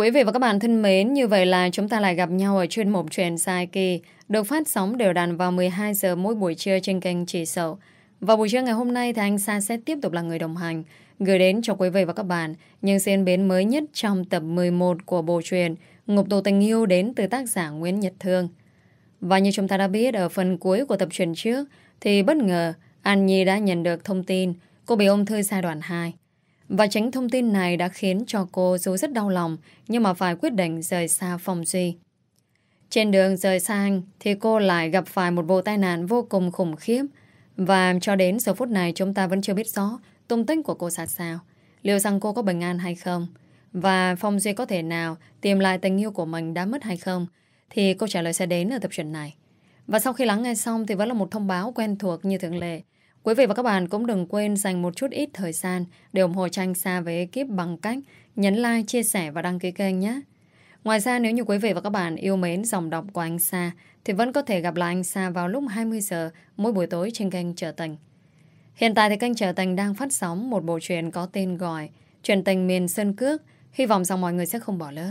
Quý vị và các bạn thân mến, như vậy là chúng ta lại gặp nhau ở chuyên mục truyền sai kỳ được phát sóng đều đặn vào 12 giờ mỗi buổi trưa trên kênh Chỉ Sầu. Vào buổi trưa ngày hôm nay thì anh Sa sẽ tiếp tục là người đồng hành gửi đến cho quý vị và các bạn những diễn biến mới nhất trong tập 11 của bộ truyền Ngục tù tình yêu đến từ tác giả Nguyễn Nhật Thương. Và như chúng ta đã biết ở phần cuối của tập truyền trước thì bất ngờ An Nhi đã nhận được thông tin cô bị ung thư giai đoạn 2. Và chính thông tin này đã khiến cho cô dù rất đau lòng, nhưng mà phải quyết định rời xa Phong Duy. Trên đường rời xa anh, thì cô lại gặp phải một vụ tai nạn vô cùng khủng khiếp và cho đến giờ phút này, chúng ta vẫn chưa biết rõ tung tích của cô ra sao. Liệu rằng cô có bình an hay không? Và Phong Duy có thể nào tìm lại tình yêu của mình đã mất hay không? Thì câu trả lời sẽ đến ở tập truyện này. Và sau khi lắng nghe xong thì vẫn là một thông báo quen thuộc như thường lệ. Quý vị và các bạn cũng đừng quên dành một chút ít thời gian để ủng hộ tranh xa với ekip bằng cách nhấn like, chia sẻ và đăng ký kênh nhé. Ngoài ra nếu như quý vị và các bạn yêu mến dòng đọc của anh Sa thì vẫn có thể gặp lại anh Sa vào lúc 20 giờ mỗi buổi tối trên kênh Trở Tình. Hiện tại thì kênh Trở Tình đang phát sóng một bộ truyện có tên gọi truyền tình miền Sơn Cước. Hy vọng rằng mọi người sẽ không bỏ lỡ.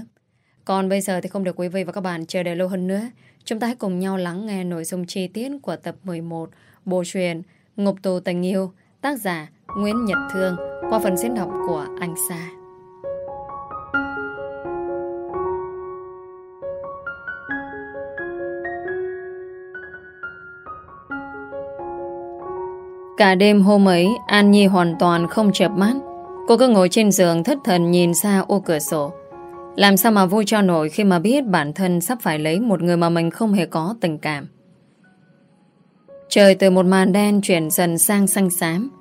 Còn bây giờ thì không được quý vị và các bạn chờ đợi lâu hơn nữa. Chúng ta hãy cùng nhau lắng nghe nội dung chi tiết của tập 11 bộ truyện Ngục tù tình yêu tác giả Nguyễn Nhật Thương qua phần diễn đọc của anh Sa. Cả đêm hôm ấy, An Nhi hoàn toàn không chợp mắt. Cô cứ ngồi trên giường thất thần nhìn xa ô cửa sổ. Làm sao mà vui cho nổi khi mà biết bản thân sắp phải lấy một người mà mình không hề có tình cảm. Trời từ một màn đen chuyển dần sang xanh xám.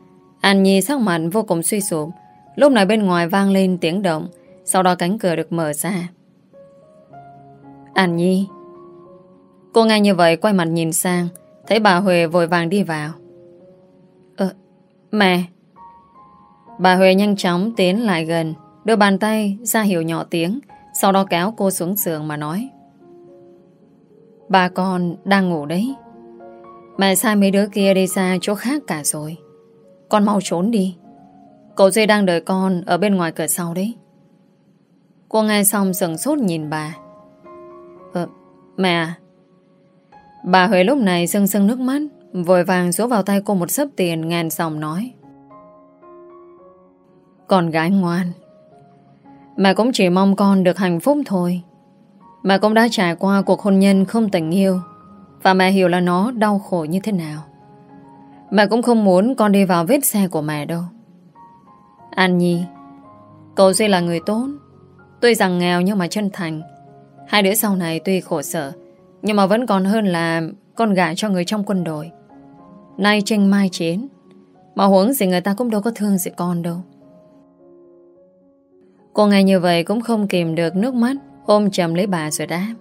An Nhi sắc mặt vô cùng suy sụp. Lúc này bên ngoài vang lên tiếng động, sau đó cánh cửa được mở ra. An Nhi Cô nghe như vậy quay mặt nhìn sang Thấy bà Huệ vội vàng đi vào Ờ, mẹ Bà Huệ nhanh chóng tiến lại gần Đưa bàn tay ra hiểu nhỏ tiếng Sau đó kéo cô xuống giường mà nói Bà con đang ngủ đấy Mẹ sai mấy đứa kia đi xa chỗ khác cả rồi. Con mau trốn đi. Cậu Duy đang đợi con Ở bên ngoài cửa sau đấy. Cô nghe xong sừng sốt nhìn bà. Ờ Mẹ à. Bà Huệ lúc này sưng sưng nước mắt, Vội vàng rút vào tay cô một sấp tiền Ngàn dòng nói. Con gái ngoan. Mẹ cũng chỉ mong con được hạnh phúc thôi. Mẹ cũng đã trải qua cuộc hôn nhân không tình yêu. Và mẹ hiểu là nó đau khổ như thế nào. Mẹ cũng không muốn con đi vào vết xe của mẹ đâu. An Nhi, Cậu Duy là người tốt. Tuy rằng nghèo nhưng mà chân thành. Hai đứa sau này tuy khổ sở, Nhưng mà vẫn còn hơn là Con gả cho người trong quân đội. Nay tranh mai chiến, Mà huống gì người ta cũng đâu có thương gì con đâu. Cô nghe như vậy cũng không kìm được nước mắt, Ôm chầm lấy bà rồi đáp.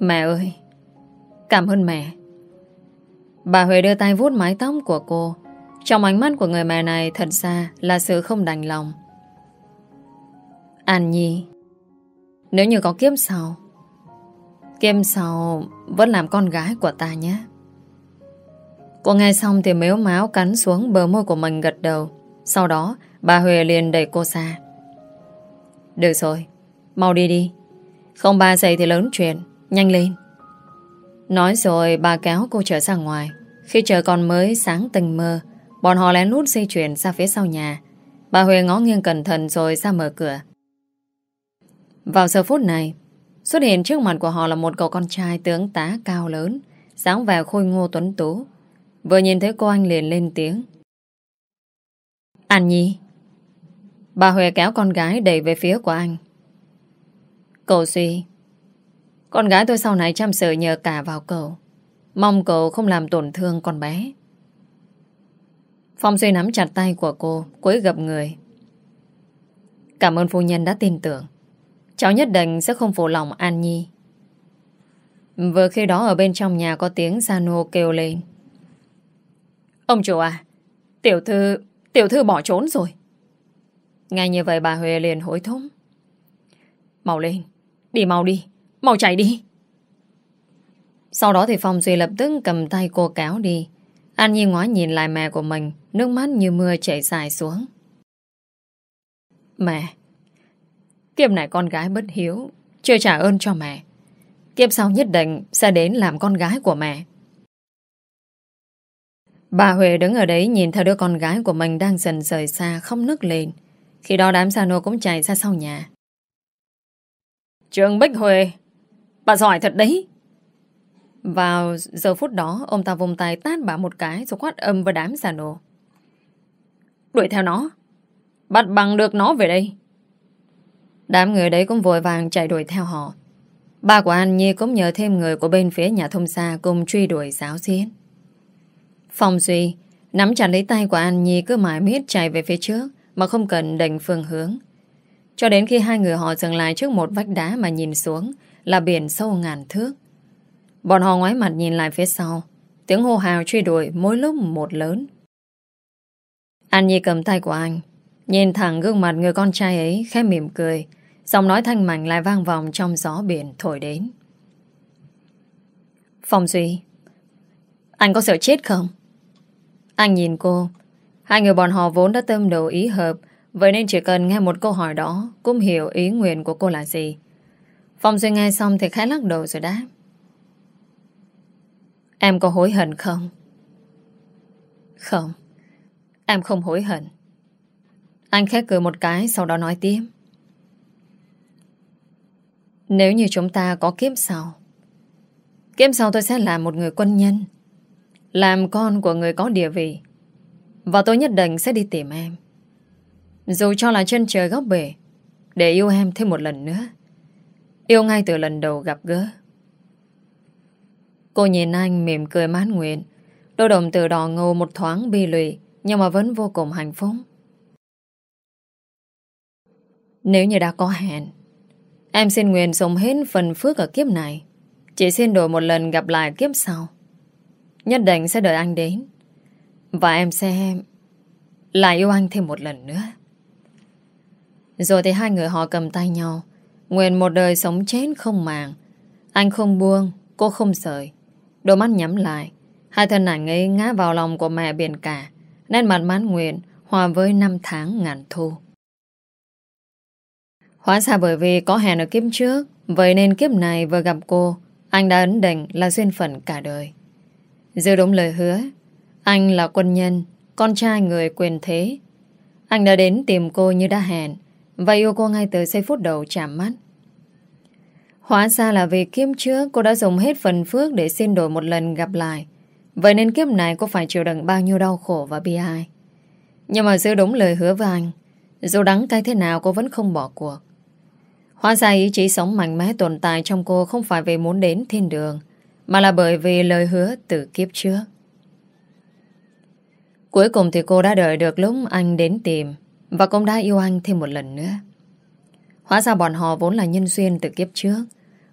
Mẹ ơi, Cảm ơn mẹ. Bà Huệ đưa tay vuốt mái tóc của cô. Trong ánh mắt của người mẹ này, Thật ra là sự không đành lòng. An Nhi, Nếu như có kiếp sau Kiếp sau Vẫn làm con gái của ta nhé. Cô nghe xong thì mếu máu cắn xuống bờ môi của mình gật đầu. Sau đó, bà Huệ liền đẩy cô ra. Được rồi, Mau đi đi. Không ba giây thì lớn chuyện. Nhanh lên. Nói rồi, bà kéo cô trở ra ngoài. Khi trời còn mới sáng tình mơ, Bọn họ lén lút di chuyển ra phía sau nhà. Bà Huệ ngó nghiêng cẩn thận rồi ra mở cửa. Vào giờ phút này, Xuất hiện trước mặt của họ là một cậu con trai tướng tá cao lớn sáng vẻ khôi ngô tuấn tú. Vừa nhìn thấy cô anh liền lên tiếng. Anh Nhi. Bà Huệ kéo con gái đẩy về phía của anh. Cậu suy con gái tôi sau này chăm sợ nhờ cả vào cậu. Mong cậu không làm tổn thương con bé. Phong Duy nắm chặt tay của cô cuối gập người. Cảm ơn phu nhân đã tin tưởng. Cháu nhất định sẽ không phụ lòng An Nhi. Vừa khi đó ở bên trong nhà có tiếng Sano kêu lên. Ông chủ à Tiểu thư Tiểu thư bỏ trốn rồi. Ngay như vậy bà Huệ liền hối thúc. Mau lên, Đi mau đi. Mau chạy đi. Sau đó thì Phong Duy lập tức cầm tay cô cáo đi. An Nhi ngoái nhìn lại mẹ của mình Nước mắt như mưa chảy dài xuống. Mẹ Kiếp này con gái bất hiếu Chưa trả ơn cho mẹ. Kiếp sau nhất định sẽ đến làm con gái của mẹ. Bà Huệ đứng ở đấy nhìn theo đứa con gái của mình đang dần rời xa không nức lên. Khi đó đám Sano cũng chạy ra sau nhà. Trường Bích Huệ, bà giỏi thật đấy. Vào giờ phút đó, ông ta vùng tay tát bà một cái rồi quát âm với đám giả nổ. Đuổi theo nó. Bắt bằng được nó về đây. Đám người đấy cũng vội vàng chạy đuổi theo họ. Ba của An Nhi cũng nhờ thêm người của bên phía nhà thông xa cùng truy đuổi giáo diễn. Phong Duy nắm chặt lấy tay của An Nhi cứ mãi miết chạy về phía trước mà không cần định phương hướng. Cho đến khi hai người họ dừng lại trước một vách đá mà nhìn xuống là biển sâu ngàn thước. Bọn họ ngoái mặt nhìn lại phía sau. Tiếng hô hào truy đuổi mỗi lúc một lớn. An Nhi cầm tay của anh, Nhìn thẳng gương mặt người con trai ấy, khẽ mỉm cười Giọng nói thanh mảnh lại vang vòng trong gió biển thổi đến Phong Duy, Anh có sợ chết không? Anh nhìn cô Hai người bọn họ vốn đã tâm đầu ý hợp, Vậy nên chỉ cần nghe một câu hỏi đó, Cũng hiểu ý nguyện của cô là gì Phong Duy nghe xong thì khá lắc đầu rồi đáp. Em có hối hận không? Không. Em không hối hận. Anh khét cười một cái, Sau đó nói tiếp. Nếu như chúng ta có kiếp sau Kiếp sau tôi sẽ là một người quân nhân, Làm con của người có địa vị, Và tôi nhất định sẽ đi tìm em. Dù cho là chân trời góc bể, Để yêu em thêm một lần nữa Yêu ngay từ lần đầu gặp gỡ. Cô nhìn anh mỉm cười mãn nguyện. Đôi đồng từ đỏ ngầu một thoáng bi lụy, nhưng mà vẫn vô cùng hạnh phúc. Nếu như đã có hẹn, Em xin nguyện sống hết phần phước ở kiếp này. Chỉ xin đổi một lần gặp lại kiếp sau. Nhất định sẽ đợi anh đến. Và em sẽ Lại yêu anh thêm một lần nữa. Rồi thì hai người họ cầm tay nhau. Nguyện một đời sống chết không màng. Anh không buông, Cô không sợi. Đôi mắt nhắm lại, Hai thân ảnh ấy ngã vào lòng của mẹ biển cả. Nét mặt mãn nguyện, Hòa với năm tháng ngàn thu. Hóa ra bởi vì có hẹn ở kiếp trước, Vậy nên kiếp này vừa gặp cô, Anh đã ấn định là duyên phận cả đời. Giữ đúng lời hứa, Anh là quân nhân, Con trai người quyền thế. Anh đã đến tìm cô như đã hẹn và yêu cô ngay từ giây phút đầu chạm mắt Hóa ra là vì kiếp trước Cô đã dùng hết phần phước để xin đổi một lần gặp lại Vậy nên kiếp này cô phải chịu đựng bao nhiêu đau khổ và bi ai. Nhưng mà giữ đúng lời hứa với anh, dù đắng cay thế nào cô vẫn không bỏ cuộc. Hóa ra ý chí sống mạnh mẽ tồn tại trong cô không phải vì muốn đến thiên đường, mà là bởi vì lời hứa từ kiếp trước. Cuối cùng thì cô đã đợi được lúc anh đến tìm và cũng đã yêu anh thêm một lần nữa. Hóa ra bọn họ vốn là nhân duyên từ kiếp trước.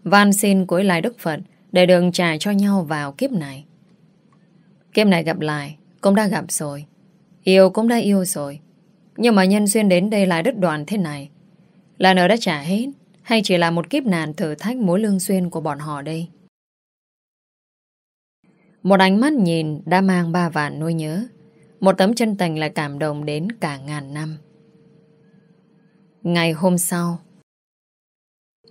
Van xin cuối lại Đức Phật để đường trả cho nhau vào kiếp này. Kiếp này gặp lại, Cũng đã gặp rồi. Yêu cũng đã yêu rồi. Nhưng mà nhân duyên đến đây lại đứt đoạn thế này. Là nợ đã trả hết, Hay chỉ là một kiếp nạn thử thách mối lương duyên của bọn họ đây? Một ánh mắt nhìn Đã mang ba vạn nuôi nhớ. Một tấm chân tình lại cảm động đến cả ngàn năm. Ngày hôm sau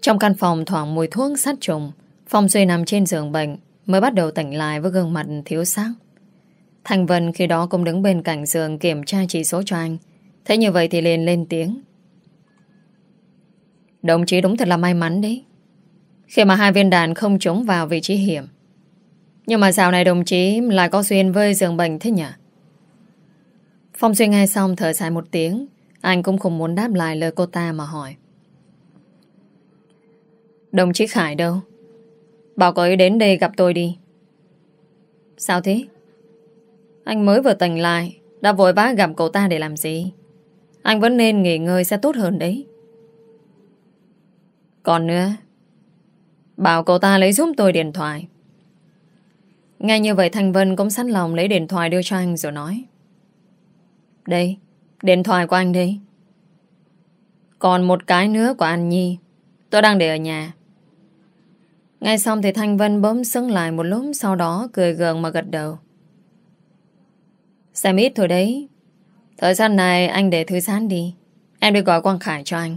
Trong căn phòng thoảng mùi thuốc sát trùng, Phong Duy nằm trên giường bệnh, Mới bắt đầu tỉnh lại với gương mặt thiếu sắc Thành Vân khi đó cũng đứng bên cạnh giường kiểm tra chỉ số cho anh. Thế như vậy thì liền lên tiếng. Đồng chí đúng thật là may mắn đấy. Khi mà hai viên đạn không trúng vào vị trí hiểm. Nhưng mà dạo này đồng chí lại có duyên với giường bệnh thế nhỉ? Phong Duy nghe xong thở dài một tiếng. Anh cũng không muốn đáp lại lời cô ta mà hỏi. Đồng chí Khải đâu? Bảo cậu ấy đến đây gặp tôi đi. Sao thế? Anh mới vừa tỉnh lại, Đã vội vã gặp cậu ta để làm gì Anh vẫn nên nghỉ ngơi sẽ tốt hơn đấy Còn nữa, Bảo cậu ta lấy giúp tôi điện thoại Ngay như vậy Thanh Vân cũng sẵn lòng lấy điện thoại đưa cho anh rồi nói Đây Điện thoại của anh đi. Còn một cái nữa của anh Nhi. Tôi đang để ở nhà. Ngay xong thì Thanh Vân bấm sững lại một lúc Sau đó cười gượng mà gật đầu. Xem ít thôi đấy. Thời gian này anh để thư sán đi. Em đi gọi Quang Khải cho anh.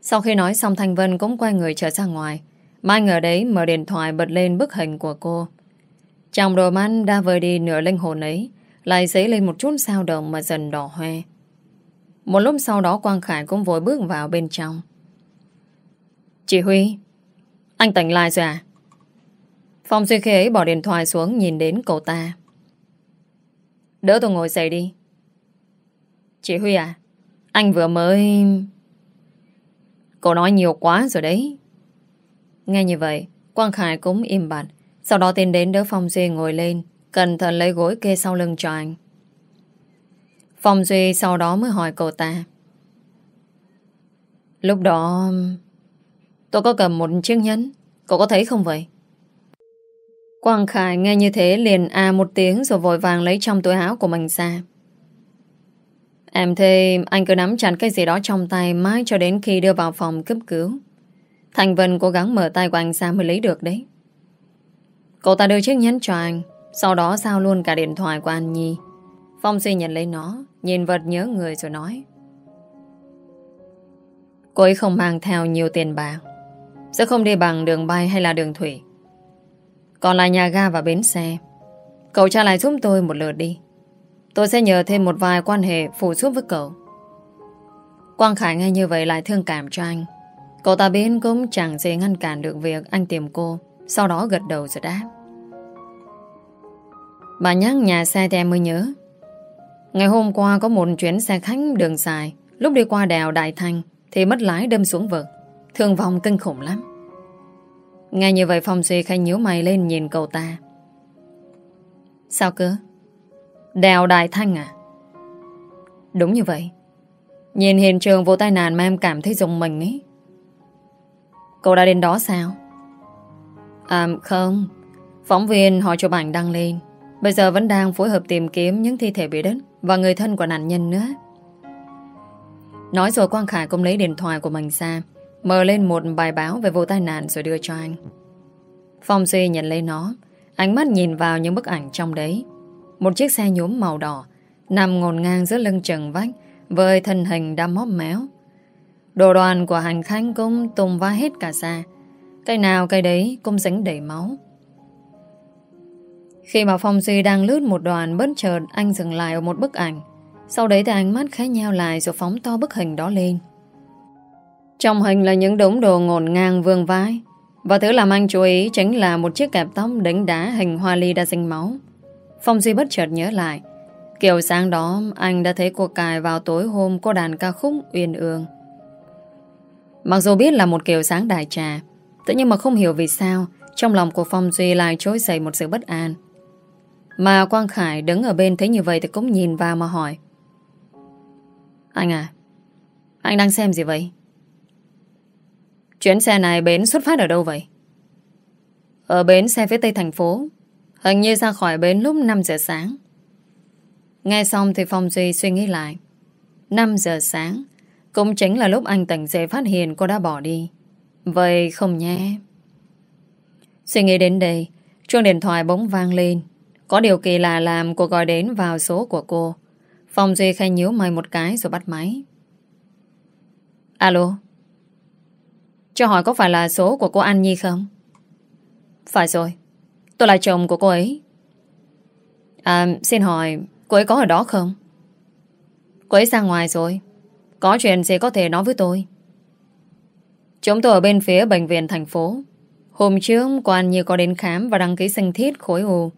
Sau khi nói xong Thanh Vân cũng quay người trở ra ngoài. Mai ngờ đấy mở điện thoại bật lên bức hình của cô. Trong đồ mắt đã vơi đi nửa linh hồn ấy, lại dấy lên một chút sao động mà dần đỏ hoe. Một lúc sau đó Quang Khải cũng vội bước vào bên trong. Chị Huy, anh tỉnh lại rồi à? Phong Duy khi ấy bỏ điện thoại xuống nhìn đến cậu ta. Đỡ tôi ngồi dậy đi. Chị Huy à, anh vừa mới... Cậu nói nhiều quá rồi đấy. Nghe như vậy, Quang Khải cũng im bặt. Sau đó tiến đến đỡ Phong Duy ngồi lên, cẩn thận lấy gối kê sau lưng cho anh. Phong Duy sau đó mới hỏi cậu ta. Lúc đó... Tôi có cầm một chiếc nhẫn. Cậu có thấy không vậy? Quang Khải nghe như thế liền à một tiếng rồi vội vàng lấy trong túi áo của mình ra. Em thấy anh cứ nắm chặt cái gì đó trong tay mãi cho đến khi đưa vào phòng cấp cứu. Thành Vân cố gắng mở tay của anh ra mới lấy được đấy. Cậu ta đưa chiếc nhẫn cho anh, sau đó sao luôn cả điện thoại của anh Nhi. Phong Duy nhận lấy nó, nhìn vật nhớ người rồi nói. Cô ấy không mang theo nhiều tiền bạc, sẽ không đi bằng đường bay hay là đường thủy. Còn là nhà ga và bến xe, cậu trả lại giúp tôi một lượt đi. Tôi sẽ nhờ thêm một vài quan hệ phụ giúp với cậu. Quang Khải nghe như vậy lại thương cảm cho anh. Cậu ta biết cũng chẳng gì ngăn cản được việc anh tìm cô, sau đó gật đầu rồi đáp. Bà nhắc nhà xe thì em mới nhớ. Ngày hôm qua có một chuyến xe khách đường dài, lúc đi qua đèo Đại Thanh thì mất lái đâm xuống vực. Thương vong kinh khủng lắm. Nghe như vậy Phong Duy khai nhíu mày lên nhìn cậu ta. Sao cơ? Đèo Đại Thanh à? Đúng như vậy. Nhìn hiện trường vụ tai nạn mà em cảm thấy dùng mình ấy. Cậu đã đến đó sao? À không. Phóng viên họ chụp ảnh đăng lên. Bây giờ vẫn đang phối hợp tìm kiếm những thi thể bị đất và người thân của nạn nhân nữa. Nói rồi Quang Khải cũng lấy điện thoại của mình ra, mở lên một bài báo về vụ tai nạn rồi đưa cho anh. Phong Duy nhận lấy nó, ánh mắt nhìn vào những bức ảnh trong đấy. Một chiếc xe nhốm màu đỏ nằm ngổn ngang giữa lưng trần vách với thân hình đã móp méo. Đồ đoàn của hành khách cũng tung va hết cả xa. Cây nào cây đấy cũng dính đầy máu. Khi mà Phong Duy đang lướt một đoàn bất chợt anh dừng lại ở một bức ảnh. Sau đấy thì ánh mắt khẽ nheo lại rồi phóng to bức hình đó lên. Trong hình là những đống đồ ngổn ngang vương vãi. Và thứ làm anh chú ý chính là một chiếc kẹp tóc đánh đá hình hoa ly đã dính máu. Phong Duy bất chợt nhớ lại. Kiểu sáng đó anh đã thấy cô cài vào tối hôm cô đàn ca khúc uyên ương. Mặc dù biết là một kiểu sáng đại trà, tự nhiên mà không hiểu vì sao trong lòng của Phong Duy lại trỗi dậy một sự bất an. Mà Quang Khải đứng ở bên thấy như vậy thì cũng nhìn vào mà hỏi. Anh à, anh đang xem gì vậy? Chuyến xe này bến xuất phát ở đâu vậy? Ở bến xe phía tây thành phố. Hình như ra khỏi bến lúc 5 giờ sáng. Nghe xong thì Phong Duy suy nghĩ lại. 5 giờ sáng cũng chính là lúc anh tỉnh dậy phát hiện cô đã bỏ đi. Vậy không nhé. Suy nghĩ đến đây, chuông điện thoại bỗng vang lên. Có điều kỳ lạ làm cô gọi đến vào số của cô. Phong Duy khai nhíu mày một cái rồi bắt máy. Alo. Cho hỏi có phải là số của cô An Nhi không? Phải rồi. Tôi là chồng của cô ấy. À, xin hỏi, cô ấy có ở đó không? Cô ấy ra ngoài rồi. Có chuyện gì có thể nói với tôi? Chúng tôi ở bên phía bệnh viện thành phố. Hôm trước, cô An Nhi có đến khám và đăng ký sinh thiết khối u.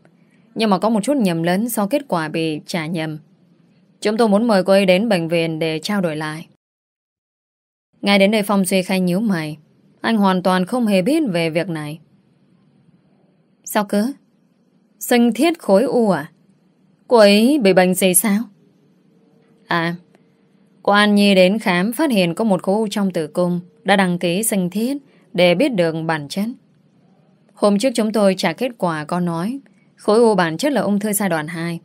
Nhưng mà có một chút nhầm lẫn do kết quả bị trả nhầm. Chúng tôi muốn mời cô ấy đến bệnh viện để trao đổi lại. Ngay đến đây Phong Duy khai nhíu mày. Anh hoàn toàn không hề biết về việc này. Sao cứ? Sinh thiết khối u à? Cô ấy bị bệnh gì sao? À, cô An Nhi đến khám phát hiện có một khối u trong tử cung đã đăng ký sinh thiết để biết được bản chất. Hôm trước chúng tôi trả kết quả có nói khối u bản chất là ung thư giai đoạn 2.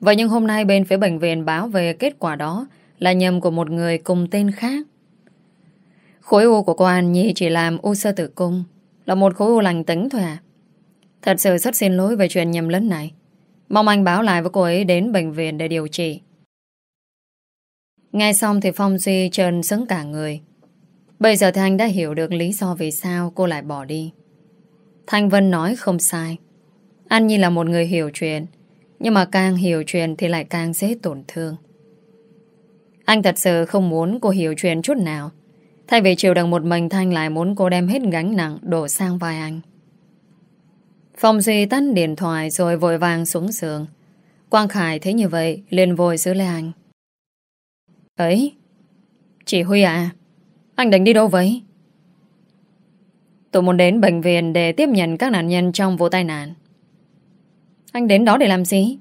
Vậy nhưng hôm nay bên phía bệnh viện báo về kết quả đó là nhầm của một người cùng tên khác. Khối u của cô An Nhi chỉ làm u sơ tử cung, là một khối u lành tính thôi à. Thật sự rất xin lỗi về chuyện nhầm lẫn này. Mong anh báo lại với cô ấy đến bệnh viện để điều trị. Nghe xong thì Phong Duy trơn sững cả người. Bây giờ thì anh đã hiểu được lý do vì sao cô lại bỏ đi. Thanh Vân nói không sai. Anh như là một người hiểu chuyện, nhưng mà càng hiểu chuyện thì lại càng dễ tổn thương. Anh thật sự không muốn cô hiểu chuyện chút nào. Thay vì chịu đựng một mình Thanh lại muốn cô đem hết gánh nặng đổ sang vai anh. Phong Duy tắt điện thoại rồi vội vàng xuống giường. Quang Khải thấy như vậy liền vội giữ lấy anh. Ấy, chị Huy à, anh định đi đâu vậy? Tôi muốn đến bệnh viện để tiếp nhận các nạn nhân trong vụ tai nạn. Anh đến đó để làm gì?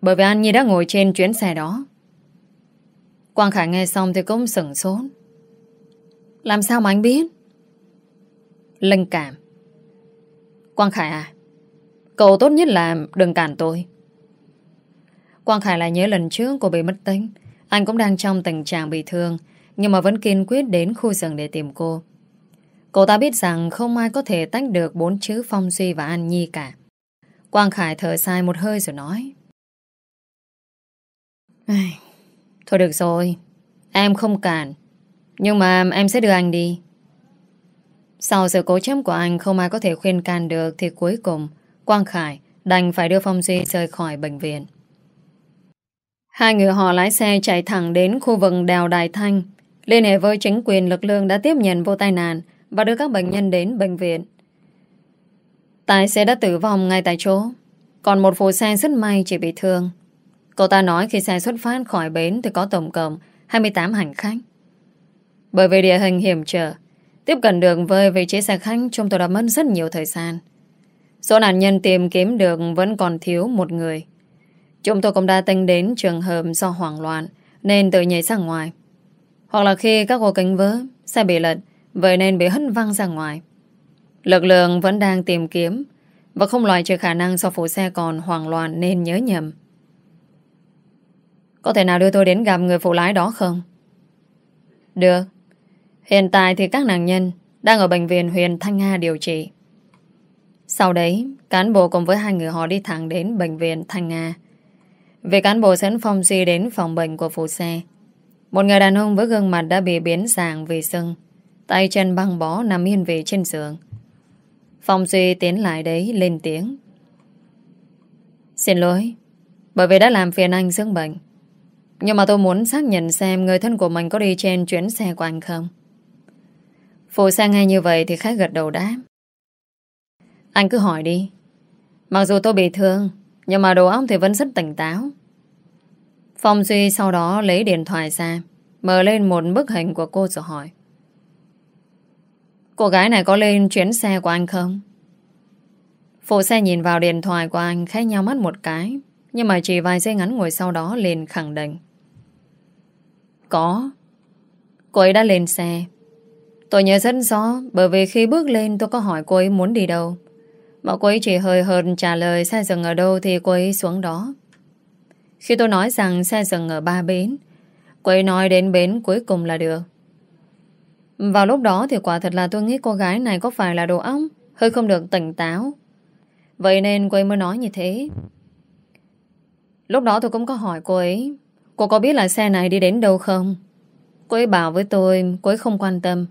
Bởi vì anh Nhi đã ngồi trên chuyến xe đó. Quang Khải nghe xong thì cũng sửng sốt. Làm sao mà anh biết? Linh cảm. Quang Khải à, cậu tốt nhất là đừng cản tôi. Quang Khải lại nhớ lần trước cô bị mất tính. Anh cũng đang trong tình trạng bị thương, nhưng mà vẫn kiên quyết đến khu rừng để tìm cô. Cô ta biết rằng không ai có thể tách được bốn chữ Phong Duy và An Nhi cả. Quang Khải thở dài một hơi rồi nói. Thôi được rồi, em không cản. Nhưng mà em sẽ đưa anh đi. Sau sự cố chấp của anh không ai có thể khuyên can được thì cuối cùng Quang Khải đành phải đưa Phong Duy rời khỏi bệnh viện. Hai người họ lái xe chạy thẳng đến khu vực đèo Đài Thanh liên hệ với chính quyền lực lượng đã tiếp nhận vô tai nạn và đưa các bệnh nhân đến bệnh viện. Tài xế đã tử vong ngay tại chỗ còn một phụ xe rất may chỉ bị thương. Cô ta nói khi xe xuất phát khỏi bến thì có tổng cộng 28 hành khách. Bởi vì địa hình hiểm trở, tiếp cận đường với vị trí xe khách chúng tôi đã mất rất nhiều thời gian. Số nạn nhân tìm kiếm được vẫn còn thiếu một người. Chúng tôi cũng đã tính đến trường hợp do hoảng loạn nên tự nhảy ra ngoài. Hoặc là khi các ô kính vỡ, xe bị lật, vậy nên bị hất văng ra ngoài. Lực lượng vẫn đang tìm kiếm và không loại trừ khả năng do phụ xe còn hoảng loạn nên nhớ nhầm. Có thể nào đưa tôi đến gặp người phụ lái đó không? Được. Hiện tại thì các nạn nhân đang ở bệnh viện huyện Thanh Nga điều trị. Sau đấy, cán bộ cùng với hai người họ đi thẳng đến bệnh viện Thanh Nga. Về cán bộ dẫn Phong Duy đến phòng bệnh của phụ xe. Một người đàn ông với gương mặt đã bị biến dạng vì sưng. Tay chân băng bó nằm yên về trên giường. Phong Duy tiến lại đấy lên tiếng. Xin lỗi, bởi vì đã làm phiền anh dưỡng bệnh. Nhưng mà tôi muốn xác nhận xem người thân của mình có đi trên chuyến xe của anh không. Phụ xe nghe như vậy thì khách gật đầu đáp. Anh cứ hỏi đi. Mặc dù tôi bị thương, nhưng mà đồ óc thì vẫn rất tỉnh táo. Phong Duy sau đó lấy điện thoại ra, mở lên một bức hình của cô rồi hỏi. Cô gái này có lên chuyến xe của anh không? Phụ xe nhìn vào điện thoại của anh khẽ nhau mắt một cái, Nhưng mà chỉ vài giây ngắn ngồi sau đó liền khẳng định. Có. Cô ấy đã lên xe. Tôi nhớ rất rõ, Bởi vì khi bước lên tôi có hỏi cô ấy muốn đi đâu. Mà cô ấy chỉ hơi hợt trả lời xe dừng ở đâu thì cô ấy xuống đó. Khi tôi nói rằng xe dừng ở ba bến, Cô ấy nói đến bến cuối cùng là được vào lúc đó thì quả thật là tôi nghĩ cô gái này có phải là đồ óc Hơi không được tỉnh táo. Vậy nên cô ấy mới nói như thế. Lúc đó tôi cũng có hỏi cô ấy Cô có biết là xe này đi đến đâu không? Cô ấy bảo với tôi Cô ấy không quan tâm.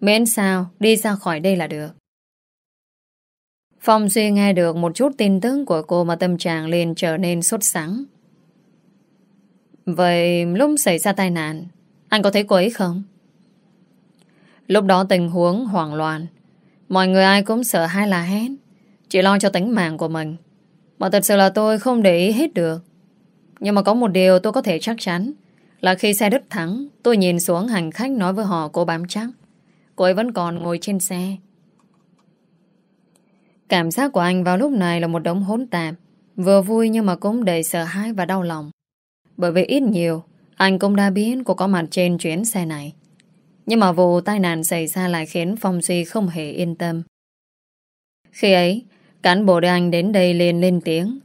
Miễn sao đi ra khỏi đây là được. Phong Duy nghe được một chút tin tức của cô mà tâm trạng liền trở nên sốt sắng. Vậy lúc xảy ra tai nạn, anh có thấy cô ấy không? Lúc đó tình huống hoảng loạn. Mọi người ai cũng sợ hay là hét. Chỉ lo cho tính mạng của mình. Mà thật sự là tôi không để ý hết được. Nhưng mà có một điều tôi có thể chắc chắn, Là khi xe đứt thắng Tôi nhìn xuống hành khách nói với họ cô bám chắc. Cô ấy vẫn còn ngồi trên xe. Cảm giác của anh vào lúc này là một đống hỗn tạp, Vừa vui nhưng mà cũng đầy sợ hãi và đau lòng. Bởi vì ít nhiều, Anh cũng đã biết cô có mặt trên chuyến xe này nhưng mà vụ tai nạn xảy ra lại khiến Phong Duy không hề yên tâm. Khi ấy, cán bộ anh đến đây liền lên tiếng.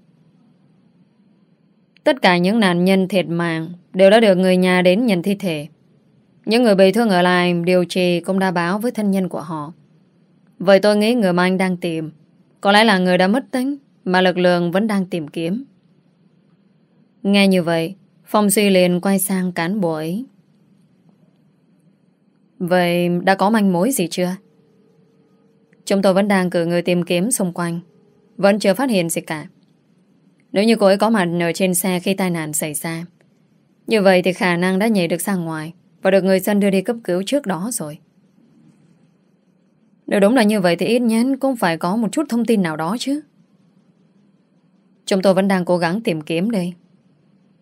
Tất cả những nạn nhân thiệt mạng đều đã được người nhà đến nhận thi thể. Những người bị thương ở lại điều trị cũng đã báo với thân nhân của họ. Vậy tôi nghĩ người mà anh đang tìm có lẽ là người đã mất tính mà lực lượng vẫn đang tìm kiếm. Nghe như vậy, Phong Duy liền quay sang cán bộ ấy. Vậy đã có manh mối gì chưa? Chúng tôi vẫn đang cử người tìm kiếm xung quanh. Vẫn chưa phát hiện gì cả. Nếu như cô ấy có mặt ở trên xe khi tai nạn xảy ra, Như vậy thì khả năng đã nhảy được ra ngoài Và được người dân đưa đi cấp cứu trước đó rồi. Nếu đúng là như vậy thì ít nhất cũng phải có một chút thông tin nào đó chứ. Chúng tôi vẫn đang cố gắng tìm kiếm đây.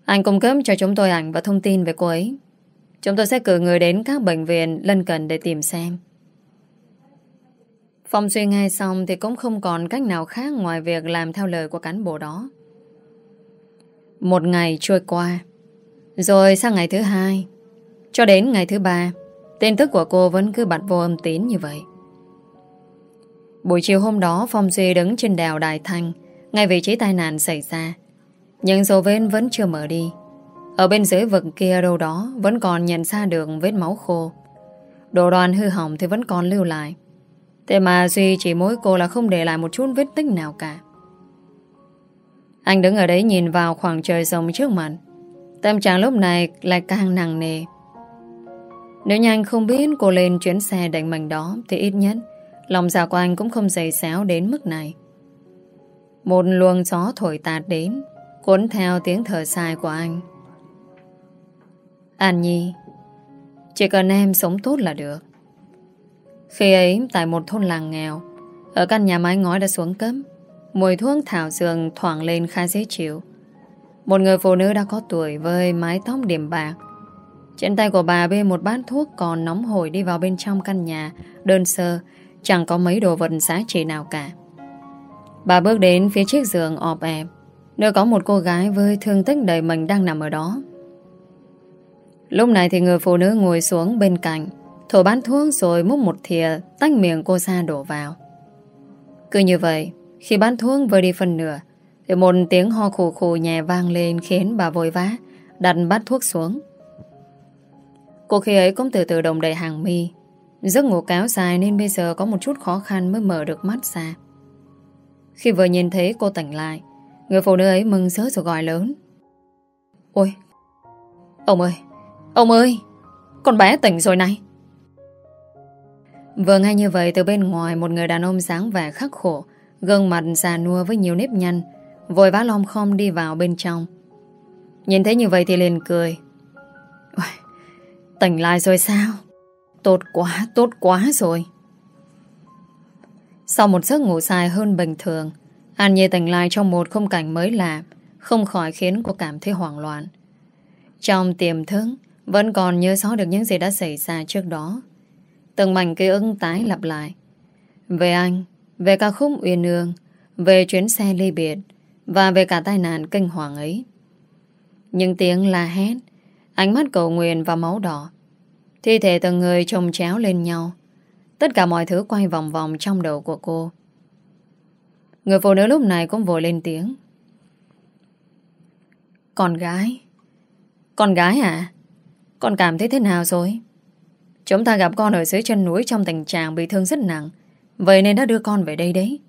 Anh cung cấp cho chúng tôi ảnh và thông tin về cô ấy. Chúng tôi sẽ cử người đến các bệnh viện lân cận để tìm xem Phong suy nghe xong thì cũng không còn cách nào khác ngoài việc làm theo lời của cán bộ đó. Một ngày trôi qua, rồi sang ngày thứ hai, cho đến ngày thứ ba, tin tức của cô vẫn cứ bật vô âm tín như vậy. Buổi chiều hôm đó, Phong Duy đứng trên đèo Đại Thanh, ngay vị trí tai nạn xảy ra. Nhưng dấu vết vẫn chưa mở đi. Ở bên dưới vực kia đâu đó vẫn còn nhận ra được vết máu khô. Đồ đoàn hư hỏng thì vẫn còn lưu lại. Thế mà Duy chỉ mỗi cô là không để lại một chút vết tích nào cả. Anh đứng ở đấy nhìn vào khoảng trời rồng trước mặt. Tâm trạng lúc này lại càng nặng nề. Nếu như anh không biết cô lên chuyến xe đánh mình đó thì ít nhất lòng dạ của anh cũng không dày xéo đến mức này. Một luồng gió thổi tạt đến, cuốn theo tiếng thở dài của anh. An Nhi, Chỉ cần em sống tốt là được. Khi ấy, tại một thôn làng nghèo, Ở căn nhà mái ngói đã xuống cấp, Mùi thuốc thảo dược thoảng lên khá dễ chịu. Một người phụ nữ đã có tuổi Với mái tóc điểm bạc. Trên tay của bà bê một bát thuốc Còn nóng hổi đi vào bên trong căn nhà, Đơn sơ, Chẳng có mấy đồ vật giá trị nào cả. Bà bước đến phía chiếc giường ọp ẹp, Nơi có một cô gái với thương tích đầy mình đang nằm ở đó. Lúc này thì người phụ nữ ngồi xuống bên cạnh, Thổi bán thuốc rồi múc một thìa, Tách miệng cô ra đổ vào. Cứ như vậy, Khi bán thuốc vừa đi phần nửa, Thì một tiếng ho khủ khủ nhẹ vang lên Khiến bà vội vã, Đặt bát thuốc xuống. Cô khi ấy cũng từ từ đồng đầy hàng mi. Giấc ngủ kéo dài Nên bây giờ có một chút khó khăn Mới mở được mắt ra. Khi vừa nhìn thấy cô tỉnh lại, Người phụ nữ ấy mừng rỡ rồi gọi lớn. Ôi, Ông ơi Ông ơi Con bé tỉnh rồi này Vừa ngay như vậy từ bên ngoài một người đàn ông sáng vẻ khắc khổ, gương mặt già nua với nhiều nếp nhăn, vội vã lom khom đi vào bên trong. Nhìn thấy như vậy thì liền cười. Ôi, tỉnh lại rồi sao? Tốt quá, tốt quá rồi. Sau một giấc ngủ dài hơn bình thường, An Nhi tỉnh lại trong một khung cảnh mới lạ, không khỏi khiến cô cảm thấy hoảng loạn. Trong tiềm thức, vẫn còn nhớ rõ được những gì đã xảy ra trước đó. Từng mảnh ký ức tái lặp lại. Về anh, Về ca khúc Uyên Nương Về chuyến xe ly biệt, Và về cả tai nạn kinh hoàng ấy. Những tiếng la hét, Ánh mắt cầu nguyện và máu đỏ, Thi thể từng người chồng chéo lên nhau. Tất cả mọi thứ quay vòng vòng trong đầu của cô. Người phụ nữ lúc này cũng vội lên tiếng. Con gái Con gái à? Con cảm thấy thế nào rồi Chúng ta gặp con ở dưới chân núi trong tình trạng bị thương rất nặng. Vậy nên đã đưa con về đây đấy.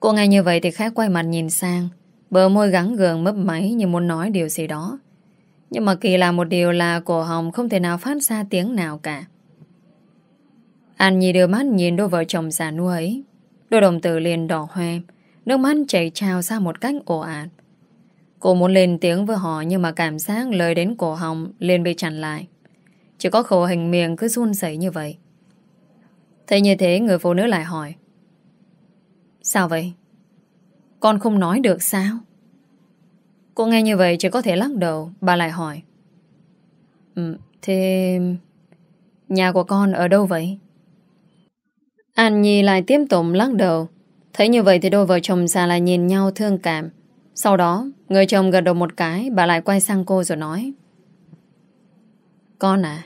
Cô nghe như vậy thì khẽ quay mặt nhìn sang. Bờ môi gắn gường mấp máy như muốn nói điều gì đó. Nhưng mà kỳ lạ một điều là cổ hồng không thể nào phát ra tiếng nào cả. An Nhi đưa mắt nhìn đôi vợ chồng già nua ấy. Đôi đồng tử liền đỏ hoe, nước mắt chảy trào ra một cách ồ ạt. Cô muốn lên tiếng với họ nhưng mà cảm giác lời đến cổ họng liền bị chặn lại. Chỉ có khổ hình miệng cứ run rẩy như vậy Thế như thế người phụ nữ lại hỏi Sao vậy? Con không nói được sao? Cô nghe như vậy chỉ có thể lắc đầu Bà lại hỏi ừ, Thế... Nhà của con ở đâu vậy? An Nhi lại tiếp tục lắc đầu Thấy như vậy thì đôi vợ chồng già lại nhìn nhau thương cảm sau đó, Người chồng gật đầu một cái, Bà lại quay sang cô rồi nói con à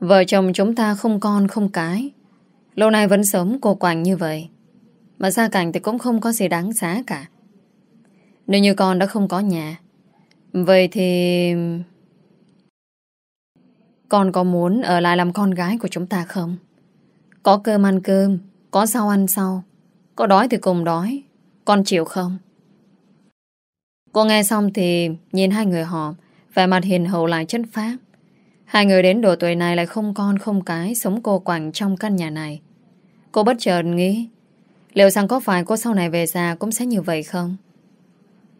Vợ chồng chúng ta không con, không cái Lâu nay vẫn sống cô quạnh như vậy Mà gia cảnh thì cũng không có gì đáng giá cả Nếu như con đã không có nhà, Vậy thì... Con có muốn ở lại làm con gái của chúng ta không? Có cơm ăn cơm, Có rau ăn rau, Có đói thì cùng đói, Con chịu không? Cô nghe xong thì nhìn hai người họ, vẻ mặt hiền hậu lại chất phác. Hai người đến độ tuổi này lại không con, không cái, Sống cô quạnh trong căn nhà này. Cô bất chợt nghĩ, Liệu rằng có phải cô sau này về già Cũng sẽ như vậy không?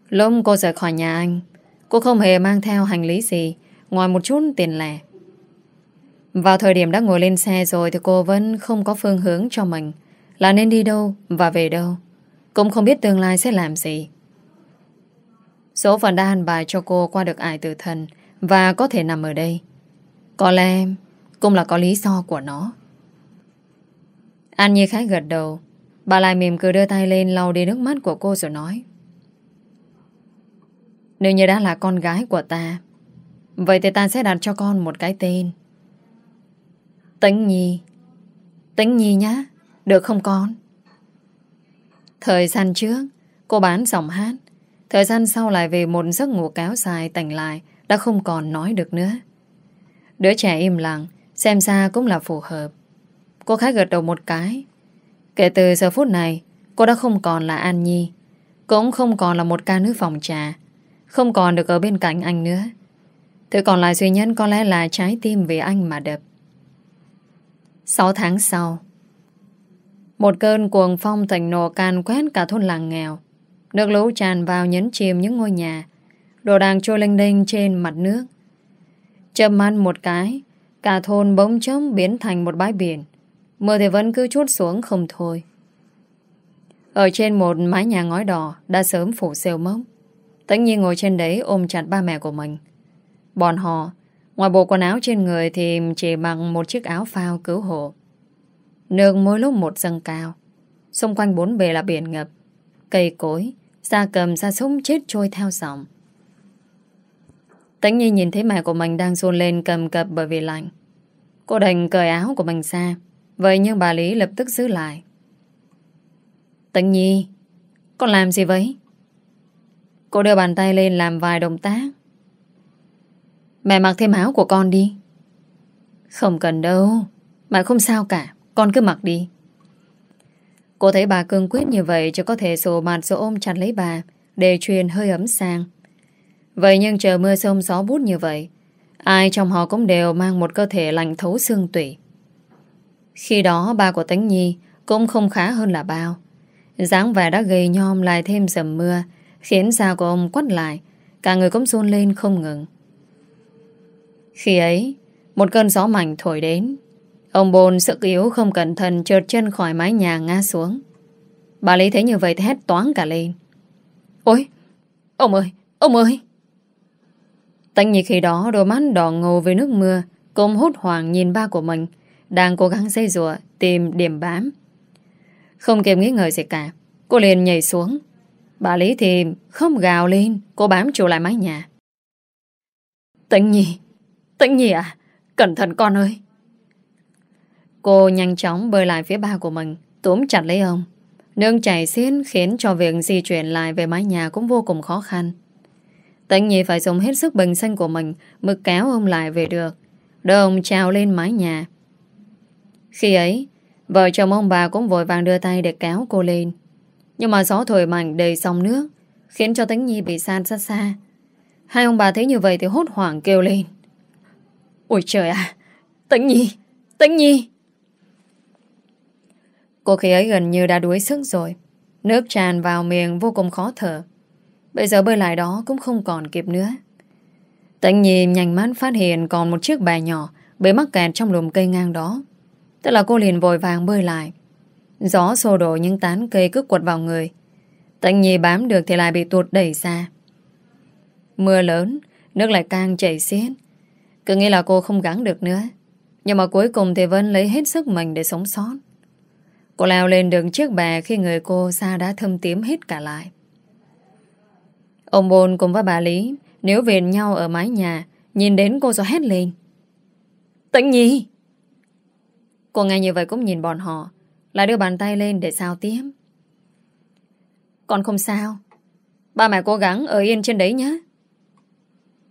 Lúc cô rời khỏi nhà anh, Cô không hề mang theo hành lý gì, Ngoài một chút tiền lẻ. Vào thời điểm đã ngồi lên xe rồi Thì cô vẫn không có phương hướng cho mình, Là nên đi đâu và về đâu. Cũng không biết tương lai sẽ làm gì. Số phận đã hành bài cho cô qua được ải tử thần Và có thể nằm ở đây. Có lẽ Cũng là có lý do của nó. An Nhi khá gật đầu. Bà lại mỉm cười đưa tay lên lau đi nước mắt của cô rồi nói. Nếu như đã là con gái của ta, Vậy thì ta sẽ đặt cho con một cái tên. Tĩnh Nhi. Tĩnh Nhi nhá, Được không con? Thời gian trước, Cô bán giọng hát. Thời gian sau lại về một giấc ngủ kéo dài tỉnh lại đã không còn nói được nữa. Đứa trẻ im lặng, xem ra cũng là phù hợp. Cô khá gật đầu một cái. Kể từ giờ phút này, cô đã không còn là An Nhi, cũng không còn là một ca nữ phòng trà, không còn được ở bên cạnh anh nữa. Thứ còn lại duy nhất có lẽ là trái tim vì anh mà đập. 6 tháng sau Một cơn cuồng phong thành nổ can quét cả thôn làng nghèo Nước lũ tràn vào nhấn chìm những ngôi nhà, Đồ đàng trôi lênh đênh trên mặt nước. Chậm mắt một cái, Cả thôn bỗng chốc biến thành một bãi biển. Mưa thì vẫn cứ chút xuống không thôi. Ở trên một mái nhà ngói đỏ Đã sớm phủ sêu mốc. Tất nhiên ngồi trên đấy ôm chặt ba mẹ của mình. Bọn họ, Ngoài bộ quần áo trên người Thì chỉ mặc một chiếc áo phao cứu hộ. Nước mỗi lúc một dâng cao. Xung quanh bốn bề là biển ngập, Cây cối Gia cầm ra súng chết trôi theo dòng Tánh Nhi nhìn thấy mẹ của mình đang run lên cầm cập bởi vì lạnh. Cô đành cởi áo của mình ra. Vậy nhưng bà Lý lập tức giữ lại. Tánh Nhi, con làm gì vậy? Cô đưa bàn tay lên làm vài động tác. Mẹ mặc thêm áo của con đi. Không cần đâu. Mẹ không sao cả. Con cứ mặc đi. Cô thấy bà cương quyết như vậy cho có thể sổ mặt rồi ôm chặt lấy bà để truyền hơi ấm sang. Vậy nhưng trời mưa sông gió bút như vậy, ai trong họ cũng đều mang một cơ thể lạnh thấu xương tủy. Khi đó ba của Tánh Nhi cũng không khá hơn là bao. dáng vẻ đã gầy nhom lại thêm dầm mưa, khiến da của ông quắt lại, cả người cũng run lên không ngừng. Khi ấy, một cơn gió mạnh thổi đến, Ông bồn sức yếu không cẩn thận trượt chân khỏi mái nhà ngã xuống. Bà Lý thấy như vậy thì hét toán cả lên. Ôi! Ông ơi! Ông ơi! Tánh nhị khi đó đôi mắt đỏ ngầu với nước mưa côm hốt hoảng nhìn ba của mình, đang cố gắng dây rùa tìm điểm bám. Không kịp nghĩ ngợi gì cả, cô liền nhảy xuống. Bà Lý thì không gào lên, cô bám trụ lại mái nhà. Tánh Nhi! Tánh Nhi à! Cẩn thận con ơi! Cô nhanh chóng bơi lại phía ba của mình. Túm chặt lấy ông. Nương chảy xiên khiến cho việc di chuyển lại về mái nhà cũng vô cùng khó khăn. Tịnh Nhi phải dùng hết sức bình sinh của mình Mới kéo ông lại về được. Đưa ông trao lên mái nhà. Khi ấy, Vợ chồng ông bà cũng vội vàng đưa tay để kéo cô lên. Nhưng mà gió thổi mạnh đầy sông nước, Khiến cho Tĩnh Nhi bị san xa xa. Hai ông bà thấy như vậy thì hốt hoảng kêu lên. Ôi trời à Tĩnh Nhi! Tĩnh Nhi! Cô khi ấy gần như đã đuối sức rồi Nước tràn vào miệng vô cùng khó thở Bây giờ bơi lại đó cũng không còn kịp nữa Tận nhìn nhanh mắt phát hiện còn một chiếc bè nhỏ bị mắc kẹt trong lùm cây ngang đó. Tức là cô liền vội vàng bơi lại. Gió xô đổ những tán cây cứ quật vào người. Tận nhi bám được thì lại bị tuột đẩy xa. Mưa lớn, nước lại càng chảy xiết. Cứ nghĩ là cô không gắng được nữa. Nhưng mà cuối cùng thì vẫn lấy hết sức mình để sống sót. Cô leo lên đường chiếc bè khi người cô xa đã thâm tím hết cả lại. Ông Bồn cùng với bà Lý nếu về nhau ở mái nhà, nhìn đến cô rồi hét lên. Tĩnh Nhi! Cô nghe như vậy cũng nhìn bọn họ lại đưa bàn tay lên để sao tiếp. Con không sao. Ba mẹ cố gắng ở yên trên đấy nhé.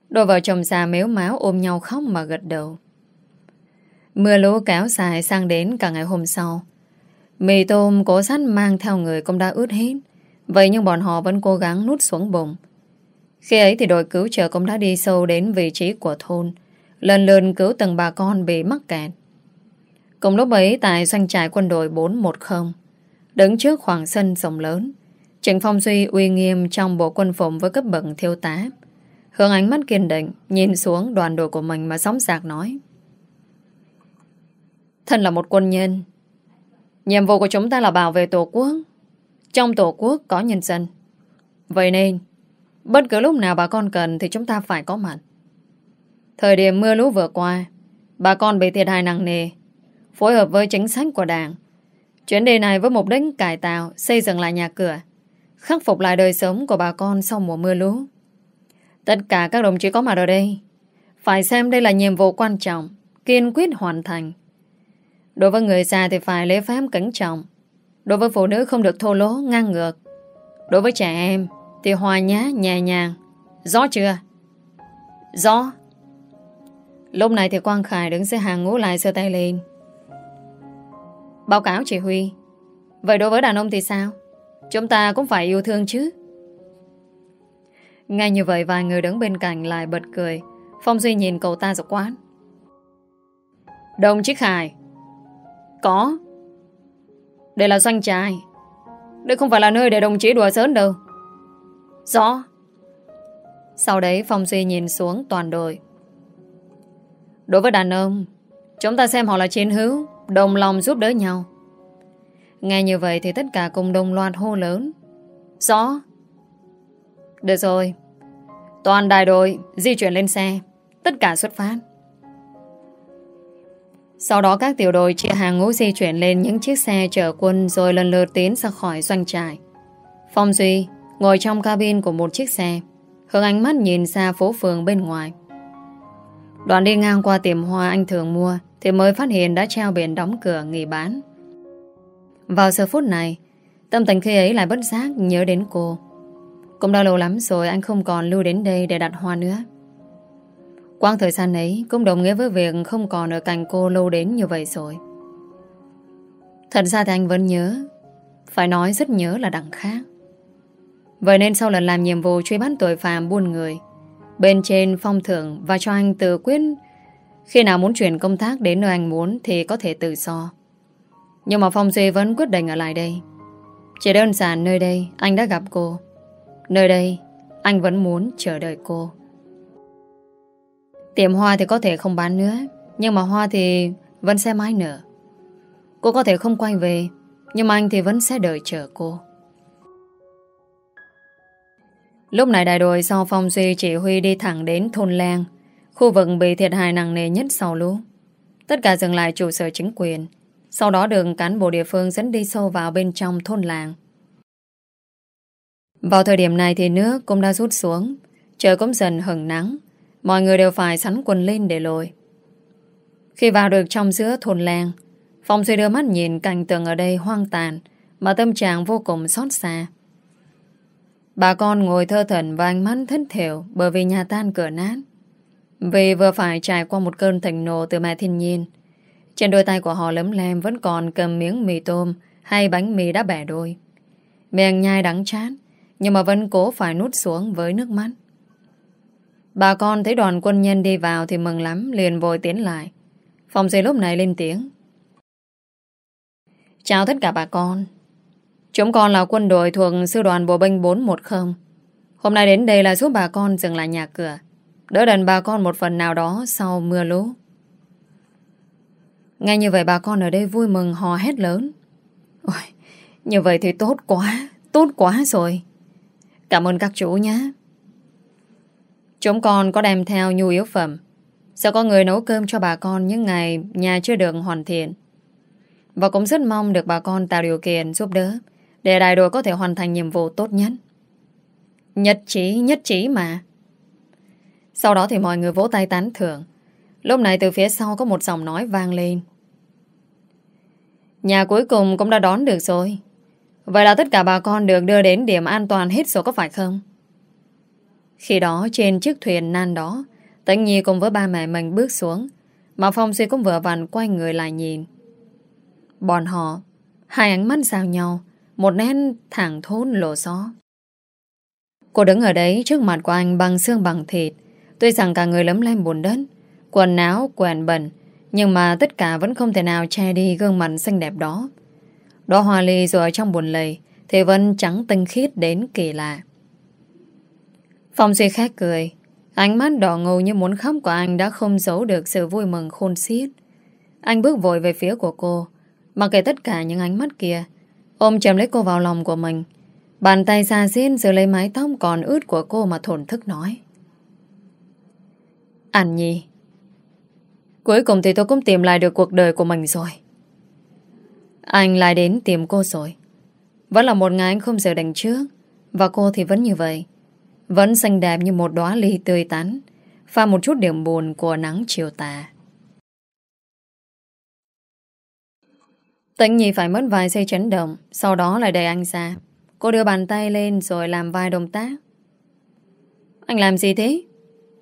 Đôi vợ chồng già méo máu ôm nhau khóc mà gật đầu. Mưa lũ kéo dài sang đến cả ngày hôm sau. Mì tôm cố sắt mang theo người cũng đã ướt hết. Vậy nhưng bọn họ vẫn cố gắng nút xuống bụng. Khi ấy thì đội cứu trợ cũng đã đi sâu đến vị trí của thôn. lần lượt cứu từng bà con bị mắc kẹt. Cùng lúc ấy tại doanh trại quân đội 410, đứng trước khoảng sân rộng lớn, Trịnh Phong Duy uy nghiêm trong bộ quân phục với cấp bậc thiêu tá. Hướng ánh mắt kiên định, nhìn xuống đoàn đội của mình mà sóng sạc nói. Thân là một quân nhân, nhiệm vụ của chúng ta là bảo vệ Tổ quốc. Trong Tổ quốc có nhân dân. Vậy nên, bất cứ lúc nào bà con cần thì chúng ta phải có mặt. Thời điểm mưa lũ vừa qua, bà con bị thiệt hại nặng nề, phối hợp với chính sách của đảng. Chuyến đi này với mục đích cải tạo, xây dựng lại nhà cửa, khắc phục lại đời sống của bà con sau mùa mưa lũ. Tất cả các đồng chí có mặt ở đây phải xem đây là nhiệm vụ quan trọng, kiên quyết hoàn thành. Đối với người già thì phải lễ phép cẩn trọng, đối với phụ nữ không được thô lỗ, ngang ngược. Đối với trẻ em thì hòa nhã, nhẹ nhàng. Rõ chưa? Rõ. Lúc này thì Quang Khải đứng dưới hàng ngũ lại sơ tay lên. Báo cáo chỉ Huy. Vậy đối với đàn ông thì sao? Chúng ta cũng phải yêu thương chứ. Ngay như vậy vài người đứng bên cạnh lại bật cười. Phong Duy nhìn cậu ta dọc quán. Đồng chí Khải. Có. Đây là doanh trại. Đây không phải là nơi để đồng chí đùa sớm đâu. Rõ. Sau đấy Phong Duy nhìn xuống toàn đội. Đối với đàn ông, chúng ta xem họ là chiến hữu, đồng lòng giúp đỡ nhau. Nghe như vậy thì tất cả cùng đồng loạt hô lớn. Rõ. Được rồi. Toàn đại đội di chuyển lên xe. Tất cả xuất phát. Sau đó các tiểu đội chia hàng ngũ di chuyển lên những chiếc xe chở quân rồi lần lượt tiến ra khỏi doanh trại. Phong Duy ngồi trong cabin của một chiếc xe, hướng ánh mắt nhìn xa phố phường bên ngoài. Đoạn đi ngang qua tiệm hoa anh thường mua thì mới phát hiện đã treo biển đóng cửa nghỉ bán. Vào giờ phút này, tâm tình khi ấy lại bất giác nhớ đến cô. Cũng đã lâu lắm rồi anh không còn lưu đến đây để đặt hoa nữa. Quang thời gian ấy cũng đồng nghĩa với việc không còn ở cạnh cô lâu đến như vậy rồi. Thật ra thì anh vẫn nhớ, phải nói rất nhớ là đằng khác. Vậy nên sau lần làm nhiệm vụ truy bắt tội phạm buôn người, bên trên phong thưởng và cho anh tự quyết khi nào muốn chuyển công tác đến nơi anh muốn thì có thể tự do. Nhưng mà Phong Duy vẫn quyết định ở lại đây. Chỉ đơn giản nơi đây anh đã gặp cô. Nơi đây anh vẫn muốn chờ đợi cô. Tiệm hoa thì có thể không bán nữa, Nhưng mà hoa thì vẫn sẽ mãi nở. Cô có thể không quay về, Nhưng mà anh thì vẫn sẽ đợi chờ cô. Lúc này đại đội do Phong Duy chỉ huy đi thẳng đến thôn Lang, Khu vực bị thiệt hại nặng nề nhất sau lũ. Tất cả dừng lại trụ sở chính quyền. Sau đó được cán bộ địa phương dẫn đi sâu vào bên trong thôn làng Vào thời điểm này thì nước cũng đã rút xuống, Trời cũng dần hừng nắng. Mọi người đều phải sắn quần lên để lội. Khi vào được trong giữa thôn làng, Phong Duy đưa mắt nhìn cảnh tượng ở đây hoang tàn Mà tâm trạng vô cùng xót xa. Bà con ngồi thơ thần và ánh mắt thất thiểu Bởi vì nhà tan cửa nát. Vì vừa phải trải qua một cơn thịnh nộ từ mẹ thiên nhiên, Trên đôi tay của họ lấm lem Vẫn còn cầm miếng mì tôm Hay bánh mì đã bẻ đôi. Miệng nhai đắng chát, Nhưng mà vẫn cố phải nút xuống với nước mắt. Bà con thấy đoàn quân nhân đi vào thì mừng lắm, liền vội tiến lại. Phòng dây lúc này lên tiếng. Chào tất cả bà con. Chúng con là quân đội thuộc sư đoàn bộ binh 410. Hôm nay đến đây là giúp bà con dừng lại nhà cửa. Đỡ đần bà con một phần nào đó sau mưa lũ. Ngay như vậy bà con ở đây vui mừng hò hét lớn. Ôi, như vậy thì tốt quá, tốt quá rồi. Cảm ơn các chú nhé. Chúng con có đem theo nhu yếu phẩm. Sẽ có người nấu cơm cho bà con Những ngày nhà chưa được hoàn thiện. Và cũng rất mong được bà con tạo điều kiện giúp đỡ Để đại đội có thể hoàn thành nhiệm vụ tốt nhất. Nhất trí, nhất trí mà. Sau đó thì mọi người vỗ tay tán thưởng. Lúc này từ phía sau có một giọng nói vang lên. Nhà cuối cùng cũng đã đón được rồi. Vậy là tất cả bà con được đưa đến điểm an toàn hết rồi có phải không? Khi đó trên chiếc thuyền nan đó, Tấn Nhi cùng với ba mẹ mình bước xuống, Mà Phong Duy cũng vừa vặn quay người lại nhìn. Bọn họ, Hai ánh mắt giao nhau, Một nét thẳng thốn lộ gió Cô đứng ở đấy trước mặt của anh bằng xương bằng thịt, Tuy rằng cả người lấm lem buồn đất, Quần áo quèn bẩn, Nhưng mà tất cả vẫn không thể nào che đi gương mặt xinh đẹp đó. Đó hoa ly rồi ở trong buồn lầy Thì vẫn trắng tinh khiết đến kỳ lạ. Phong Duy khét cười. Ánh mắt đỏ ngầu như muốn khóc của anh Đã không giấu được sự vui mừng khôn xiết. Anh bước vội về phía của cô. Mặc kệ tất cả những ánh mắt kia, Ôm chầm lấy cô vào lòng của mình. Bàn tay ra xin giữ lấy mái tóc còn ướt của cô mà thổn thức nói. Anh Nhi, Cuối cùng thì tôi cũng tìm lại được cuộc đời của mình rồi. Anh lại đến tìm cô rồi. Vẫn là một ngày anh không giờ đành trước, Và cô thì vẫn như vậy. Vẫn xanh đẹp như một đóa ly tươi tắn, Pha một chút điểm buồn của nắng chiều tà. Tĩnh Nhi phải mất vài giây chấn động, Sau đó lại đẩy anh ra. Cô đưa bàn tay lên rồi làm vài động tác. Anh làm gì thế?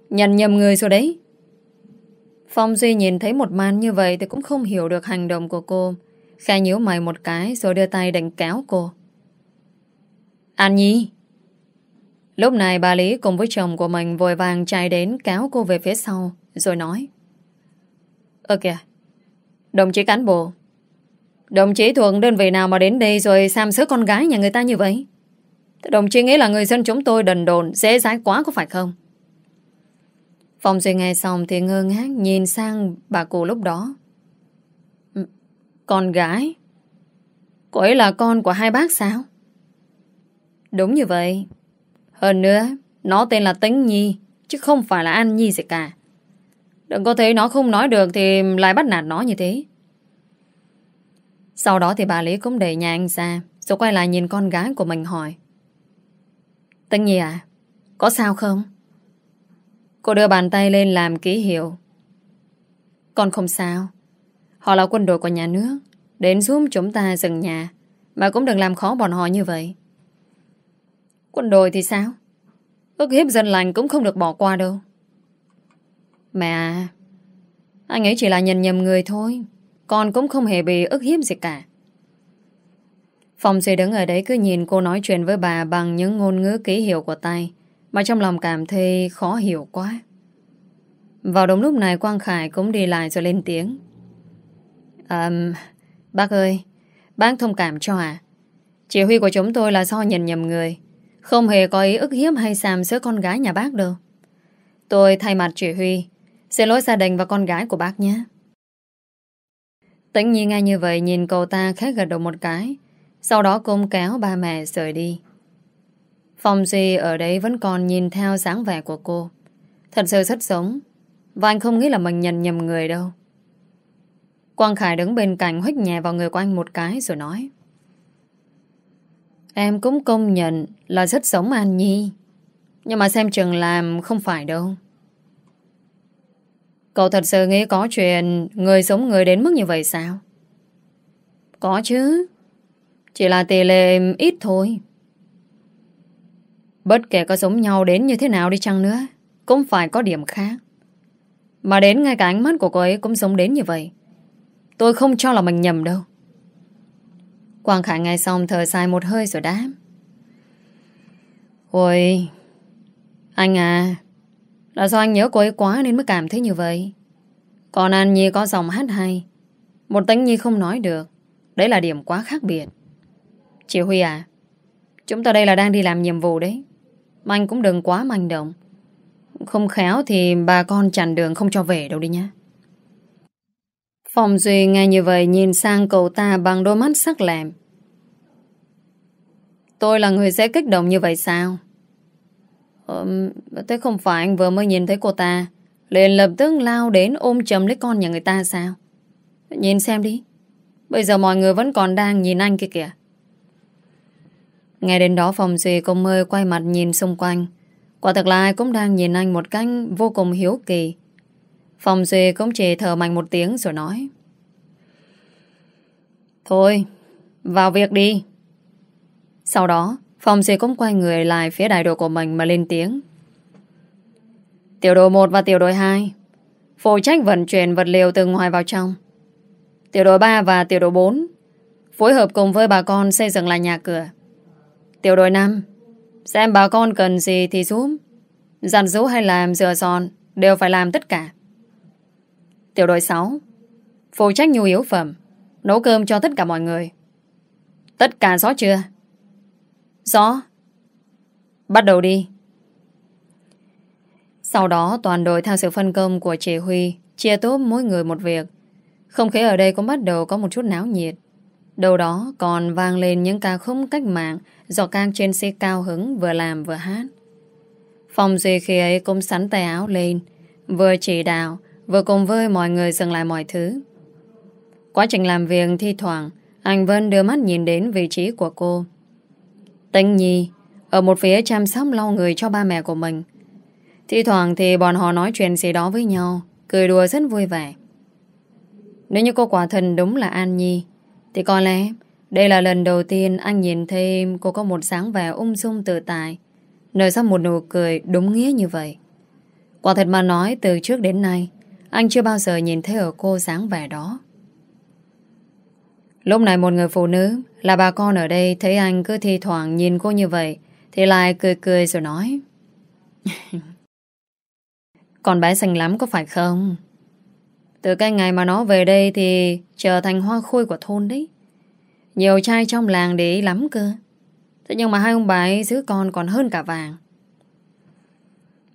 Nhận nhầm người rồi đấy. Phong Duy nhìn thấy một màn như vậy Thì cũng không hiểu được hành động của cô. Khai nhíu mày một cái Rồi đưa tay đánh kéo cô. An Nhi! Lúc này bà Lý cùng với chồng của mình Vội vàng chạy đến kéo cô về phía sau Rồi nói Ơ kìa Đồng chí cán bộ Đồng chí thuộc đơn vị nào mà đến đây rồi xam sức con gái nhà người ta như vậy? Đồng chí nghĩ là người dân chúng tôi đần đồn, dễ dãi quá có phải không? Phòng Duy nghe xong thì ngơ ngác nhìn sang bà cụ lúc đó. Con gái? Cô ấy là con của hai bác sao? Đúng như vậy. Hơn nữa, nó tên là Tính Nhi, chứ không phải là An Nhi gì cả. Đừng có thấy nó không nói được thì lại bắt nạt nó như thế. Sau đó thì bà Lý cũng đẩy nhà anh ra Rồi quay lại nhìn con gái của mình hỏi. Tân Nhi à Có sao không? Cô đưa bàn tay lên làm ký hiệu. Con không sao. Họ là quân đội của nhà nước Đến giúp chúng ta dừng nhà Mà cũng đừng làm khó bọn họ như vậy. Quân đội thì sao? Ước hiếp dân lành cũng không được bỏ qua đâu. Mẹ à Anh ấy chỉ là nhận nhầm người thôi. Con cũng không hề bị ức hiếp gì cả. Phong Duy đứng ở đấy cứ nhìn cô nói chuyện với bà Bằng những ngôn ngữ ký hiệu của tay Mà trong lòng cảm thấy khó hiểu quá. Vào đúng lúc này Quang Khải cũng đi lại rồi lên tiếng. Um, Bác ơi Bác thông cảm cho à Chỉ huy của chúng tôi là do nhận nhầm người. Không hề có ý ức hiếp hay xàm sỡ con gái nhà bác đâu. Tôi thay mặt chỉ huy, Xin lỗi gia đình và con gái của bác nhé. Tĩnh Nhi ngay như vậy nhìn cậu ta khét gật đầu một cái, Sau đó cung kéo ba mẹ rời đi. Phong Duy ở đấy vẫn còn nhìn theo dáng vẻ của cô. Thật sự rất giống, Và anh không nghĩ là mình nhận nhầm người đâu. Quang Khải đứng bên cạnh huých nhẹ vào người của anh một cái rồi nói. Em cũng công nhận là rất giống An Nhi Nhưng mà xem chừng làm không phải đâu Cậu thật sự nghĩ có chuyện người giống người đến mức như vậy sao? Có chứ. Chỉ là tỷ lệ ít thôi. Bất kể có giống nhau đến như thế nào đi chăng nữa, cũng phải có điểm khác. Mà đến ngay cả ánh mắt của cô ấy cũng giống đến như vậy. Tôi không cho là mình nhầm đâu. Quang Khải nghe xong thở dài một hơi rồi đáp. Ôi, anh à, là do anh nhớ cô ấy quá nên mới cảm thấy như vậy. Còn An Nhi có dòng hát hay Một tính Nhi không nói được. Đấy là điểm quá khác biệt. Chị Huy à Chúng ta đây là đang đi làm nhiệm vụ đấy. Mà anh cũng đừng quá manh động. Không khéo thì bà con chặn đường không cho về đâu đi nhá. Phòng Duy nghe như vậy nhìn sang cậu ta bằng đôi mắt sắc lẹm. Tôi là người dễ kích động như vậy sao? Ờ, thế không phải anh vừa mới nhìn thấy cô ta. Liền lập tức lao đến ôm chầm lấy con nhà người ta sao? Nhìn xem đi. Bây giờ mọi người vẫn còn đang nhìn anh kia kìa. Nghe đến đó phòng duy cũng mơ quay mặt nhìn xung quanh. Quả thật là ai cũng đang nhìn anh một cách vô cùng hiếu kỳ. Phòng duy cũng chỉ thở mạnh một tiếng rồi nói Thôi, Vào việc đi Sau đó Phong Duy cũng quay người lại phía đại đội của mình mà lên tiếng. Tiểu đội 1 và tiểu đội 2 phụ trách vận chuyển vật liệu từ ngoài vào trong. Tiểu đội 3 và tiểu đội 4 phối hợp cùng với bà con xây dựng lại nhà cửa. Tiểu đội 5 xem bà con cần gì thì giúp. Giặt rũ hay làm rửa giòn đều phải làm tất cả. Tiểu đội 6 Phụ trách nhu yếu phẩm. Nấu cơm cho tất cả mọi người. Tất cả rõ chưa? Rõ. Bắt đầu đi. Sau đó, toàn đội theo sự phân công của chỉ Huy Chia tốt mỗi người một việc. Không khí ở đây cũng bắt đầu có một chút náo nhiệt. Đầu đó còn vang lên những ca khúc cách mạng Do các trên xe cao hứng vừa làm vừa hát. Phòng Duy khi ấy cũng sắn tay áo lên, Vừa chỉ đạo Vừa cùng với mọi người dừng lại mọi thứ. Quá trình làm việc thi thoảng, Anh Vân đưa mắt nhìn đến vị trí của cô. Tinh Nhi, Ở một phía chăm sóc lau người cho ba mẹ của mình. Thi thoảng thì bọn họ nói chuyện gì đó với nhau, Cười đùa rất vui vẻ. Nếu như cô quả thần đúng là An Nhi, Thì có lẽ Đây là lần đầu tiên anh nhìn thấy Cô có một sáng vẻ ung dung tự tại Nơi ra một nụ cười đúng nghĩa như vậy. Quả thật mà nói, từ trước đến nay anh chưa bao giờ nhìn thấy ở cô dáng vẻ đó. Lúc này một người phụ nữ Là bà con ở đây Thấy anh cứ thi thoảng nhìn cô như vậy, Thì lại cười cười rồi nói. Con bé xinh lắm có phải không? Từ cái ngày mà nó về đây Thì trở thành hoa khôi của thôn đấy. Nhiều trai trong làng để ý lắm cơ. Thế nhưng mà hai ông bà ấy giữ con còn hơn cả vàng.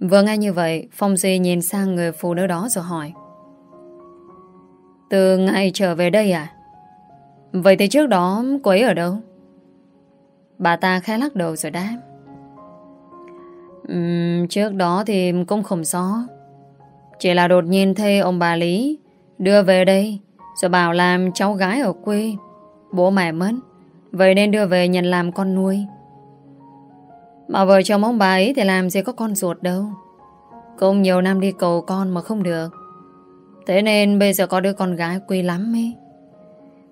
Vừa nghe như vậy Phong Duy nhìn sang người phụ nữ đó rồi hỏi. Từ ngày trở về đây à? Vậy thì trước đó cô ấy ở đâu? Bà ta khẽ lắc đầu rồi đáp. Uhm, Trước đó thì cũng không rõ. Chỉ là đột nhiên thấy ông bà Lý Đưa về đây Rồi bảo làm cháu gái ở quê Bố mẹ mất. Vậy nên đưa về nhận làm con nuôi. Mà vợ chồng ông bà ấy Thì làm gì có con ruột đâu. Cũng nhiều năm đi cầu con mà không được. Thế nên bây giờ có đứa con gái quý lắm ấy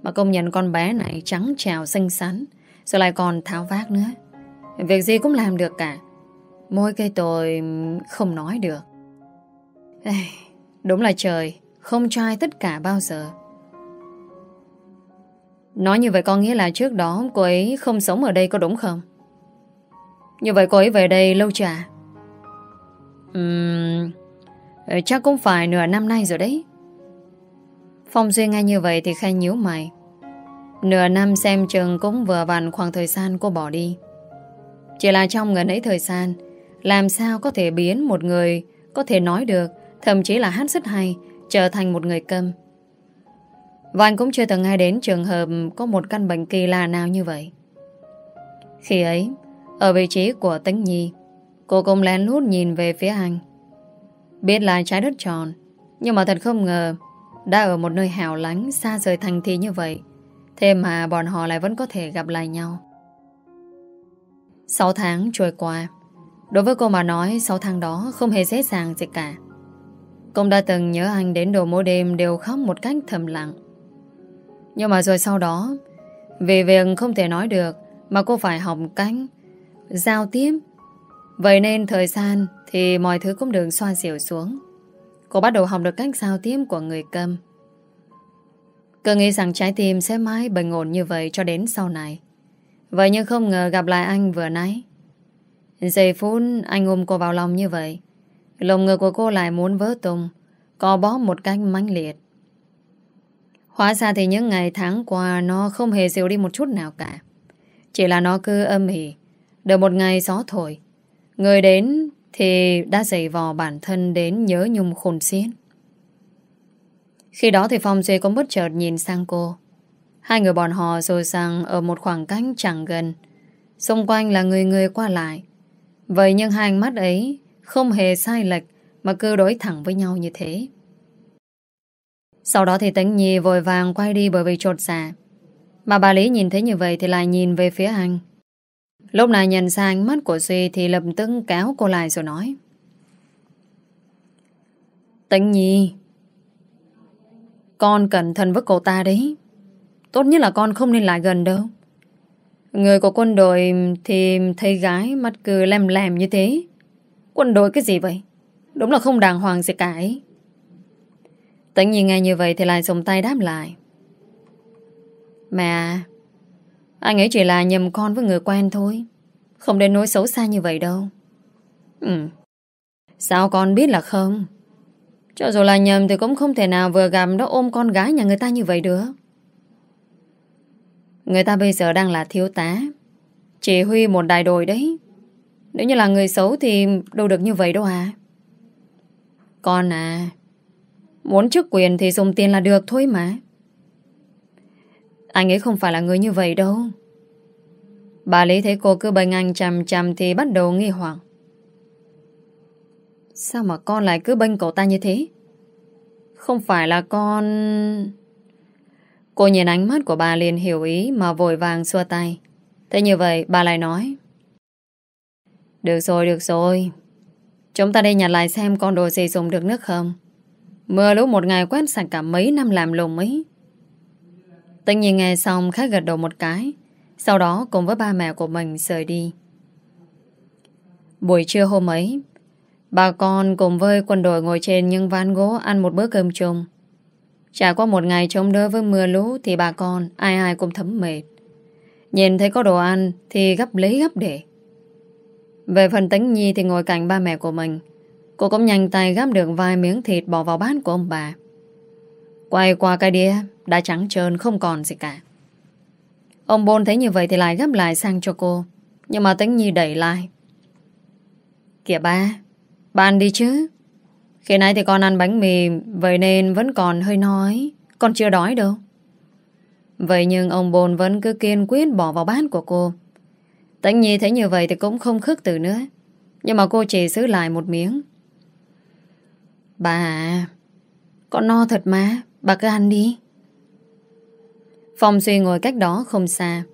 Mà công nhận con bé này trắng trào xinh xắn Rồi lại còn tháo vác nữa. Việc gì cũng làm được cả. Mỗi cây tôi không nói được. Ê, Đúng là trời Không cho ai tất cả bao giờ. Nói như vậy có nghĩa là trước đó cô ấy không sống ở đây có đúng không? Như vậy cô ấy về đây lâu chưa à? Uhm, chắc cũng phải nửa năm nay rồi đấy. Phong Duy nghe như vậy thì khai nhíu mày. Nửa năm xem chừng cũng vừa vặn khoảng thời gian cô bỏ đi. Chỉ là trong gần ấy thời gian, làm sao có thể biến một người có thể nói được, thậm chí là hát rất hay, trở thành một người câm. Và anh cũng chưa từng nghe đến trường hợp có một căn bệnh kỳ lạ nào như vậy. Khi ấy, ở vị trí của Tĩnh Nhi, cô cũng lén lút nhìn về phía anh. Biết là trái đất tròn, nhưng mà thật không ngờ đã ở một nơi hẻo lánh xa rời thành thị như vậy. Thế mà bọn họ lại vẫn có thể gặp lại nhau. 6 tháng trôi qua. Đối với cô mà nói 6 tháng đó không hề dễ dàng gì cả. Cô đã từng nhớ anh đến đồ mỗi đêm đều khóc một cách thầm lặng. Nhưng mà rồi sau đó Vì việc không thể nói được Mà cô phải học cách Giao tiếp. Vậy nên thời gian Thì mọi thứ cũng đường xoa dịu xuống. Cô bắt đầu học được cách giao tiếp của người câm. Cứ nghĩ rằng trái tim sẽ mãi bình ổn như vậy cho đến sau này. Vậy nhưng không ngờ gặp lại anh vừa nãy. Giây phút anh ôm cô vào lòng như vậy, Lồng ngực của cô lại muốn vỡ tung, Co bóp một cách mãnh liệt. Hóa ra thì những ngày tháng qua Nó không hề dịu đi một chút nào cả. Chỉ là nó cứ âm ỉ Đợi một ngày gió thổi. Người đến thì đã dày vò bản thân Đến nhớ nhung khôn xiết. Khi đó thì Phong Duy cũng bất chợt nhìn sang cô. Hai người bọn họ rồi sang Ở một khoảng cách chẳng gần. Xung quanh là người người qua lại. Vậy nhưng hai ánh mắt ấy Không hề sai lệch Mà cứ đối thẳng với nhau như thế. Sau đó thì Tấn Nhi vội vàng quay đi bởi vì trột dạ. Mà bà Lý nhìn thấy như vậy thì lại nhìn về phía anh. Lúc này nhận ra ánh mắt của Duy thì lập tức kéo cô lại rồi nói. Tấn Nhi, con cẩn thận với cô ta đấy. Tốt nhất là con không nên lại gần đâu. Người của quân đội thì thấy gái mắt cứ lem lem như thế. Quân đội cái gì vậy? Đúng là không đàng hoàng gì cả ấy. Tấn Nhi nghe như vậy thì lại dùng tay đáp lại. Mẹ anh ấy chỉ là nhầm con với người quen thôi Không đến nỗi xấu xa như vậy đâu Ừ Sao con biết là không Cho dù là nhầm thì cũng không thể nào vừa gặp nó ôm con gái nhà người ta như vậy được. Người ta bây giờ đang là thiếu tá. Chỉ huy một đại đội đấy. Nếu như là người xấu thì đâu được như vậy đâu à. Con à, muốn chức quyền thì dùng tiền là được thôi mà. Anh ấy không phải là người như vậy đâu. Bà Lý thấy cô cứ bênh anh chằm chằm thì bắt đầu nghi hoặc. Sao mà con lại cứ bênh cậu ta như thế? Không phải là con... Cô nhìn ánh mắt của bà liền hiểu ý mà vội vàng xua tay. Thế như vậy bà lại nói. Được rồi, được rồi. Chúng ta đi nhặt lại xem con đồ gì dùng được nước không. Mưa lũ một ngày quét sạch cả mấy năm làm lùng ấy. Tất nhiên nghe xong khá gật đầu một cái. Sau đó cùng với ba mẹ của mình rời đi. Buổi trưa hôm ấy, bà con cùng với quân đội ngồi trên những ván gỗ ăn một bữa cơm chung. Trải qua một ngày chống đỡ với mưa lũ thì bà con ai ai cũng thấm mệt. Nhìn thấy có đồ ăn thì gấp lấy gấp để. Về phần tính nhi thì ngồi cạnh ba mẹ của mình. Cô cũng nhanh tay gắp được vài miếng thịt bỏ vào bát của ông bà. Quay qua cái đĩa đã trắng trơn không còn gì cả. Ông Bôn thấy như vậy thì lại gấp lại sang cho cô. Nhưng mà tính nhi đẩy lại. Kìa ba, ba ăn đi chứ. Khi nãy thì con ăn bánh mì Vậy nên vẫn còn hơi nói Con chưa đói đâu Vậy nhưng ông bồn vẫn cứ kiên quyết bỏ vào bát của cô Tánh Nhi thấy như vậy thì cũng không khước từ nữa Nhưng mà cô chỉ giữ lại một miếng Bà à, Con no thật mà Bà cứ ăn đi. Phong duy ngồi cách đó không xa.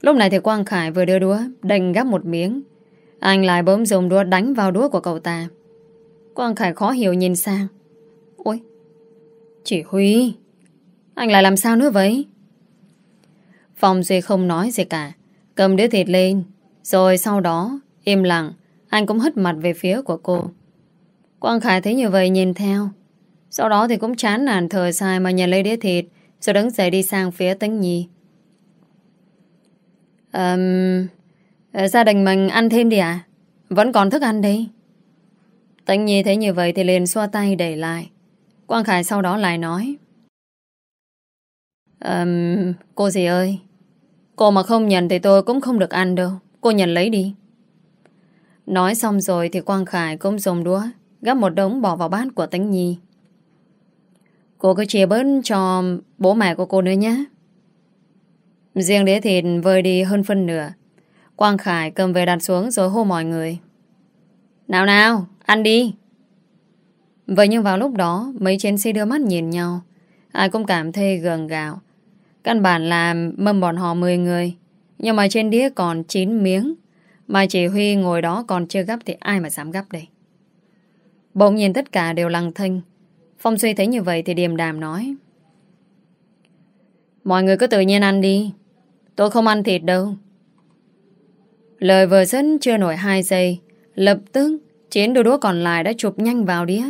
Lúc này thì Quang Khải vừa đưa đũa, Đành gắp một miếng. Anh lại bấm dùng đũa đánh vào đũa của cậu ta. Quang Khải khó hiểu nhìn sang. Ôi, Chỉ Huy, Anh lại làm sao nữa vậy? Phong Duy không nói gì cả, Cầm đứa thịt lên, Rồi sau đó, im lặng, Anh cũng hất mặt về phía của cô. Quang Khải thấy như vậy nhìn theo. Sau đó thì cũng chán nản thời dài Mà nhận lấy đĩa thịt Rồi đứng dậy đi sang phía Tấn Nhi um, Gia đình mình ăn thêm đi à Vẫn còn thức ăn đi Tấn Nhi thấy như vậy thì liền xoa tay đẩy lại. Quang Khải sau đó lại nói. Um, cô gì ơi, cô mà không nhận thì tôi cũng không được ăn đâu. Cô nhận lấy đi. Nói xong rồi thì Quang Khải cũng dùng đũa gắp một đống bỏ vào bát của Tánh Nhi. Cô cứ chia bớt cho bố mẹ của cô nữa nhé. Riêng đế thịt vơi đi hơn phân nửa. Quang Khải cầm về đặt xuống rồi hô mọi người. Nào nào, Ăn đi. Vậy nhưng vào lúc đó, mấy chiến sĩ đưa mắt nhìn nhau. Ai cũng cảm thấy gần gạo. Căn bản là mâm bọn họ 10 người. Nhưng mà trên đĩa còn 9 miếng. Mà chỉ Huy ngồi đó còn chưa gấp thì ai mà dám gấp đây. Bỗng nhìn tất cả đều lăng thinh. Phong Suy thấy như vậy thì điềm đàm nói. Mọi người cứ tự nhiên ăn đi. Tôi không ăn thịt đâu. Lời vừa dứt, chưa nổi 2 giây. Lập tức Chiến đôi đũa còn lại đã chụp nhanh vào đĩa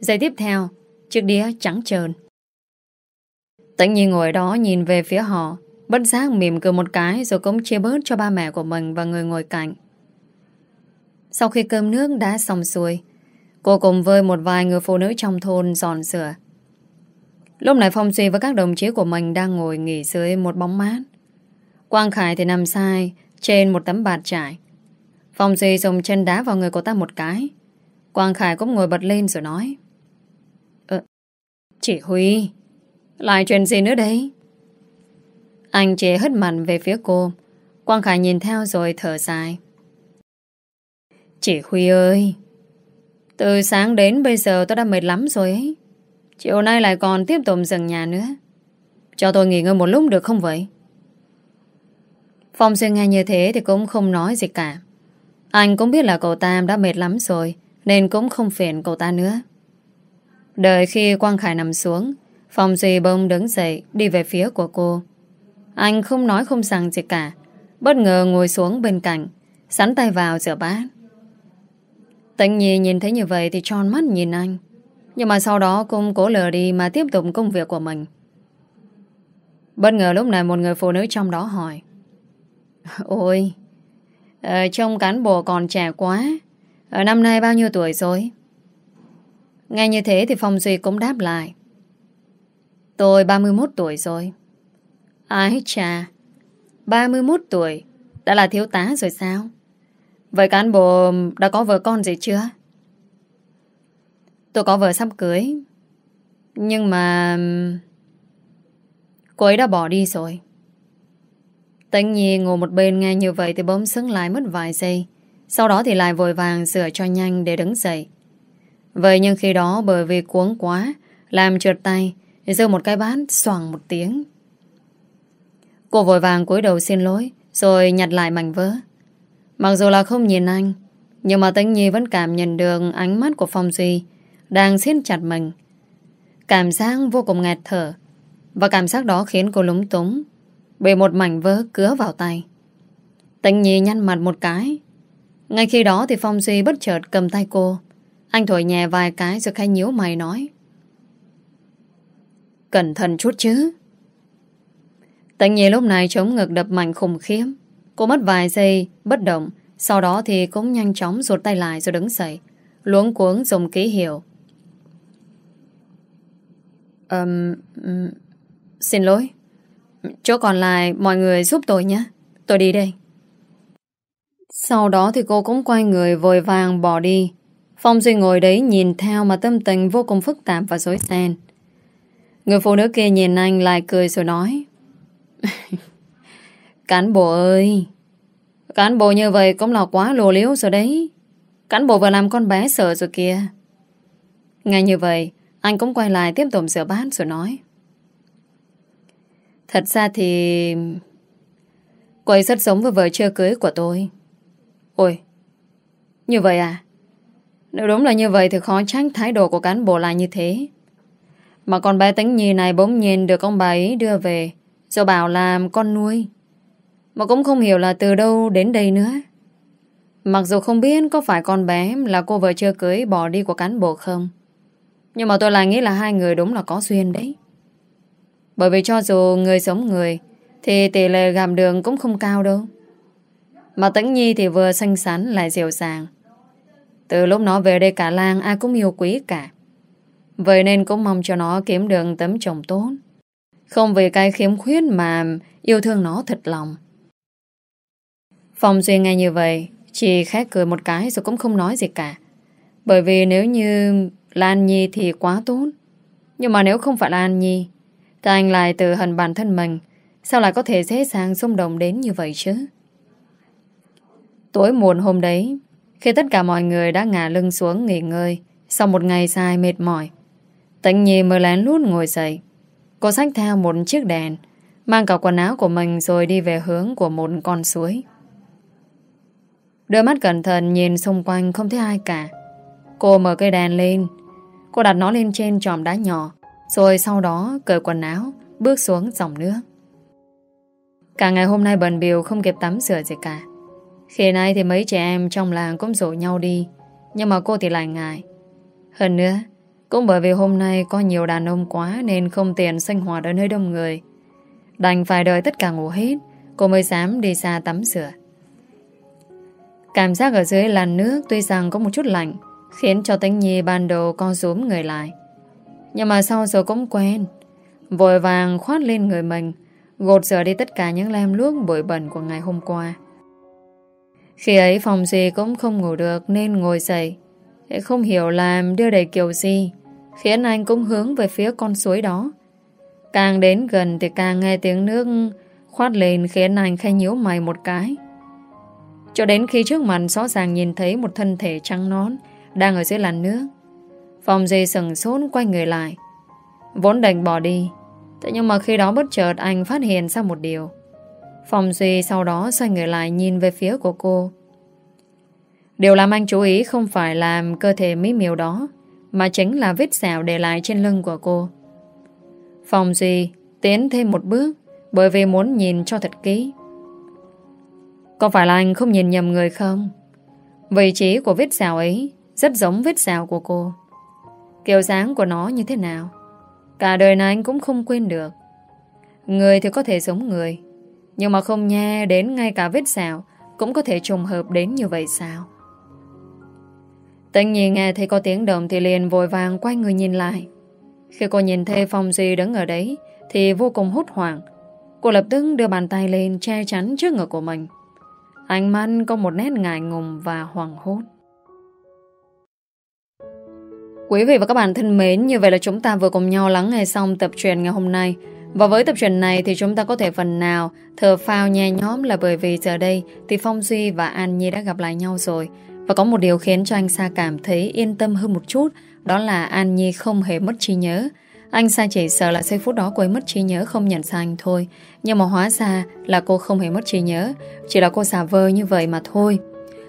Giây tiếp theo, Chiếc đĩa trắng trơn Tĩnh Nhi ngồi đó nhìn về phía họ, Bất giác mỉm cười một cái Rồi cũng chia bớt cho ba mẹ của mình Và người ngồi cạnh Sau khi cơm nước đã xong xuôi Cô cùng với một vài người phụ nữ trong thôn dọn sửa Lúc này Phong Duy và các đồng chí của mình Đang ngồi nghỉ dưới một bóng mát Quang Khải thì nằm sai Trên một tấm bạt trải Phong Duy dùng chân đá vào người cô ta một cái. Quang Khải cũng ngồi bật lên rồi nói. Ờ, chị Huy, lại chuyện gì nữa đấy? Anh chế hất mặt về phía cô. Quang Khải nhìn theo rồi thở dài. Chị Huy ơi, từ sáng đến bây giờ tôi đã mệt lắm rồi ấy. Chiều nay lại còn tiếp tục dần nhà nữa. Cho tôi nghỉ ngơi một lúc được không vậy? Phong Duy nghe như thế thì cũng không nói gì cả. Anh cũng biết là cậu ta đã mệt lắm rồi, Nên cũng không phiền cậu ta nữa Đợi khi Quang Khải nằm xuống Phòng Duy bông đứng dậy, Đi về phía của cô Anh không nói không rằng gì cả, Bất ngờ ngồi xuống bên cạnh, Sắn tay vào rửa bát Tịnh Nhi nhìn thấy như vậy Thì tròn mắt nhìn anh Nhưng mà sau đó cũng cố lờ đi Mà tiếp tục công việc của mình Bất ngờ lúc này một người phụ nữ trong đó hỏi Ôi ở trông cán bộ còn trẻ quá. Ở năm nay bao nhiêu tuổi rồi? Nghe như thế thì Phong Duy cũng đáp lại. Tôi 31 tuổi rồi. Ái chà, 31 tuổi, đã là thiếu tá rồi sao? Vậy cán bộ đã có vợ con gì chưa? Tôi có vợ sắp cưới. Nhưng mà... Cô ấy đã bỏ đi rồi. Tánh Nhi ngồi một bên nghe như vậy thì bỗng sững lại mất vài giây. Sau đó thì lại vội vàng sửa cho nhanh để đứng dậy. Vậy nhưng khi đó bởi vì cuống quá, làm trượt tay, giơ một cái bát xoàng một tiếng. Cô vội vàng cúi đầu xin lỗi, rồi nhặt lại mảnh vỡ. Mặc dù là không nhìn anh, nhưng mà Tĩnh Nhi vẫn cảm nhận được ánh mắt của Phong Duy đang siết chặt mình. Cảm giác vô cùng nghẹt thở, và cảm giác đó khiến cô lúng túng, bị một mảnh vỡ cứa vào tay. Tĩnh Nhi nhăn mặt một cái, ngay khi đó thì Phong Duy bất chợt cầm tay cô. Anh thổi nhẹ vài cái rồi khai nhíu mày nói. Cẩn thận chút chứ. Tĩnh Nhi lúc này chống ngực đập mạnh khủng khiếp. Cô mất vài giây bất động. Sau đó thì cũng nhanh chóng ruột tay lại rồi đứng dậy. Luống cuống dùng ký hiệu. Um, um, xin lỗi. Chỗ còn lại mọi người giúp tôi nhé. Tôi đi đây. Sau đó thì cô cũng quay người vội vàng bỏ đi. Phong Duy ngồi đấy nhìn theo mà tâm tình vô cùng phức tạp và rối ren. Người phụ nữ kia nhìn anh lại cười rồi nói. Cán bộ ơi! Cán bộ như vậy cũng là quá lồ liếu rồi đấy. Cán bộ vừa làm con bé sợ rồi kìa. Ngay như vậy, anh cũng quay lại tiếp tục rửa bát rồi nói. Thật ra thì... Cô ấy rất giống với vợ chưa cưới của tôi. Ôi, như vậy à? Nếu đúng là như vậy thì khó trách thái độ của cán bộ là như thế. Mà con bé tính nhi này bỗng nhìn được ông bà ấy đưa về, rồi bảo làm con nuôi. Mà cũng không hiểu là từ đâu đến đây nữa. Mặc dù không biết có phải con bé là cô vợ chưa cưới bỏ đi của cán bộ không. Nhưng mà tôi lại nghĩ là hai người đúng là có duyên đấy. Bởi vì cho dù người sống người, thì tỷ lệ gặp đường cũng không cao đâu. Mà Tĩnh Nhi thì vừa xanh xắn lại dịu dàng. Từ lúc nó về đây cả làng ai cũng yêu quý cả. Vậy nên cũng mong cho nó kiếm được tấm chồng tốt. Không vì cái khiếm khuyết mà yêu thương nó thật lòng. Phong duyên nghe như vậy, chỉ khét cười một cái rồi cũng không nói gì cả. Bởi vì nếu như Lan Nhi thì quá tốt. Nhưng mà nếu không phải Lan Nhi, thì anh lại tự hận bản thân mình. Sao lại có thể dễ dàng xung động đến như vậy chứ? Tối muộn hôm đấy, khi tất cả mọi người đã ngả lưng xuống nghỉ ngơi sau một ngày dài mệt mỏi, Tịnh Nhi mới lén lút ngồi dậy. Cô xách theo một chiếc đèn, mang cả quần áo của mình rồi đi về hướng của một con suối. Đôi mắt cẩn thận nhìn xung quanh không thấy ai cả. Cô mở cây đèn lên, cô đặt nó lên trên tròm đá nhỏ, rồi sau đó cởi quần áo, bước xuống dòng nước. Cả ngày hôm nay bần biểu không kịp tắm rửa gì cả. Khi nay thì mấy trẻ em trong làng cũng rủ nhau đi Nhưng mà cô thì lại ngại Hơn nữa Cũng bởi vì hôm nay có nhiều đàn ông quá Nên không tiền sinh hoạt ở nơi đông người Đành phải đợi tất cả ngủ hết Cô mới dám đi xa tắm rửa Cảm giác ở dưới làn nước Tuy rằng có một chút lạnh, Khiến cho tánh nhi ban đầu co rúm người lại Nhưng mà sau rồi cũng quen, Vội vàng khoát lên người mình, Gột rửa đi tất cả những lem luốc bụi bẩn của ngày hôm qua khi ấy phòng gì cũng không ngủ được nên ngồi dậy. Không hiểu làm đưa đầy kiểu gì, khiến anh cũng hướng về phía con suối đó. Càng đến gần thì càng nghe tiếng nước khoát lên khiến anh khai nhíu mày một cái. Cho đến khi trước mặt rõ ràng nhìn thấy một thân thể trắng nón đang ở dưới làn nước. Phòng dây sừng sốt quay người lại. Vốn đành bỏ đi. Thế nhưng mà khi đó bất chợt anh phát hiện ra một điều. Phòng Duy sau đó xoay người lại nhìn về phía của cô. Điều làm anh chú ý không phải làm cơ thể mỹ miều đó, mà chính là vết xào để lại trên lưng của cô. Phòng Duy tiến thêm một bước bởi vì muốn nhìn cho thật kỹ. Có phải là anh không nhìn nhầm người không? Vị trí của vết xào ấy rất giống vết xào của cô. Kiểu dáng của nó như thế nào? Cả đời này anh cũng không quên được. Người thì có thể giống người, nhưng mà không nghe đến ngay cả vết xào Cũng có thể trùng hợp đến như vậy sao Tĩnh nhìn nghe thấy có tiếng động thì liền vội vàng quay người nhìn lại. Khi cô nhìn thấy Phong Duy đứng ở đấy thì vô cùng hốt hoảng. Cô lập tức đưa bàn tay lên che chắn trước ngực của mình. Ánh mắt có một nét ngại ngùng và hoảng hốt. Quý vị và các bạn thân mến, như vậy là chúng ta vừa cùng nhau lắng nghe xong tập truyền ngày hôm nay. Và với tập truyền này thì chúng ta có thể phần nào thờ phao nhẹ nhõm là bởi vì giờ đây thì Phong Duy và An Nhi đã gặp lại nhau rồi. Và có một điều khiến cho anh Sa cảm thấy yên tâm hơn một chút, đó là An Nhi không hề mất trí nhớ. Anh Sa chỉ sợ là giây phút đó cô ấy mất trí nhớ không nhận ra anh thôi. Nhưng mà hóa ra là cô không hề mất trí nhớ, chỉ là cô xả vơ như vậy mà thôi.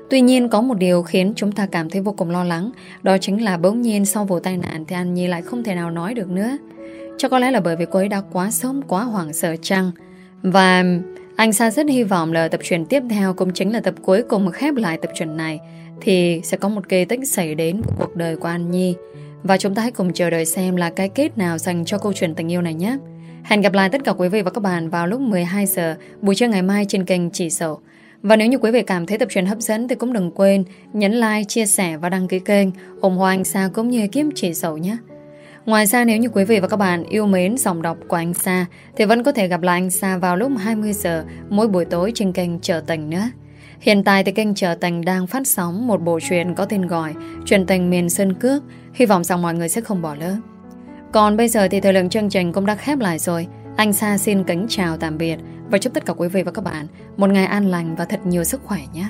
Tuy nhiên có một điều khiến chúng ta cảm thấy vô cùng lo lắng Đó chính là bỗng nhiên sau vụ tai nạn Thì An Nhi lại không thể nào nói được nữa Chắc có lẽ là bởi vì cô ấy đã quá sớm Quá hoảng sợ chăng Và anh Sa rất hy vọng là tập truyền tiếp theo Cũng chính là tập cuối cùng khép lại tập truyền này Thì sẽ có một kỳ tích xảy đến Cuộc đời của An Nhi và chúng ta hãy cùng chờ đợi xem là cái kết nào Dành cho câu chuyện tình yêu này nhé Hẹn gặp lại tất cả quý vị và các bạn vào lúc 12 giờ buổi trưa ngày mai trên kênh Chỉ Sầu. Và nếu như quý vị cảm thấy tập truyện hấp dẫn thì cũng đừng quên nhấn like, chia sẻ và đăng ký kênh ủng hộ anh Sa cũng như kiếm chỉ sầu nhé. Ngoài ra nếu như quý vị và các bạn yêu mến dòng đọc của anh Sa thì vẫn có thể gặp lại anh Sa vào lúc 20 giờ mỗi buổi tối trên kênh Trở Tình nữa. Hiện tại thì kênh Trở Tình đang phát sóng một bộ truyện có tên gọi Truyền tình miền Sơn Cước. Hy vọng rằng mọi người sẽ không bỏ lỡ. Còn bây giờ thì thời lượng chương trình cũng đã khép lại rồi. Anh Sa xin kính chào tạm biệt và chúc tất cả quý vị và các bạn một ngày an lành và thật nhiều sức khỏe nhé.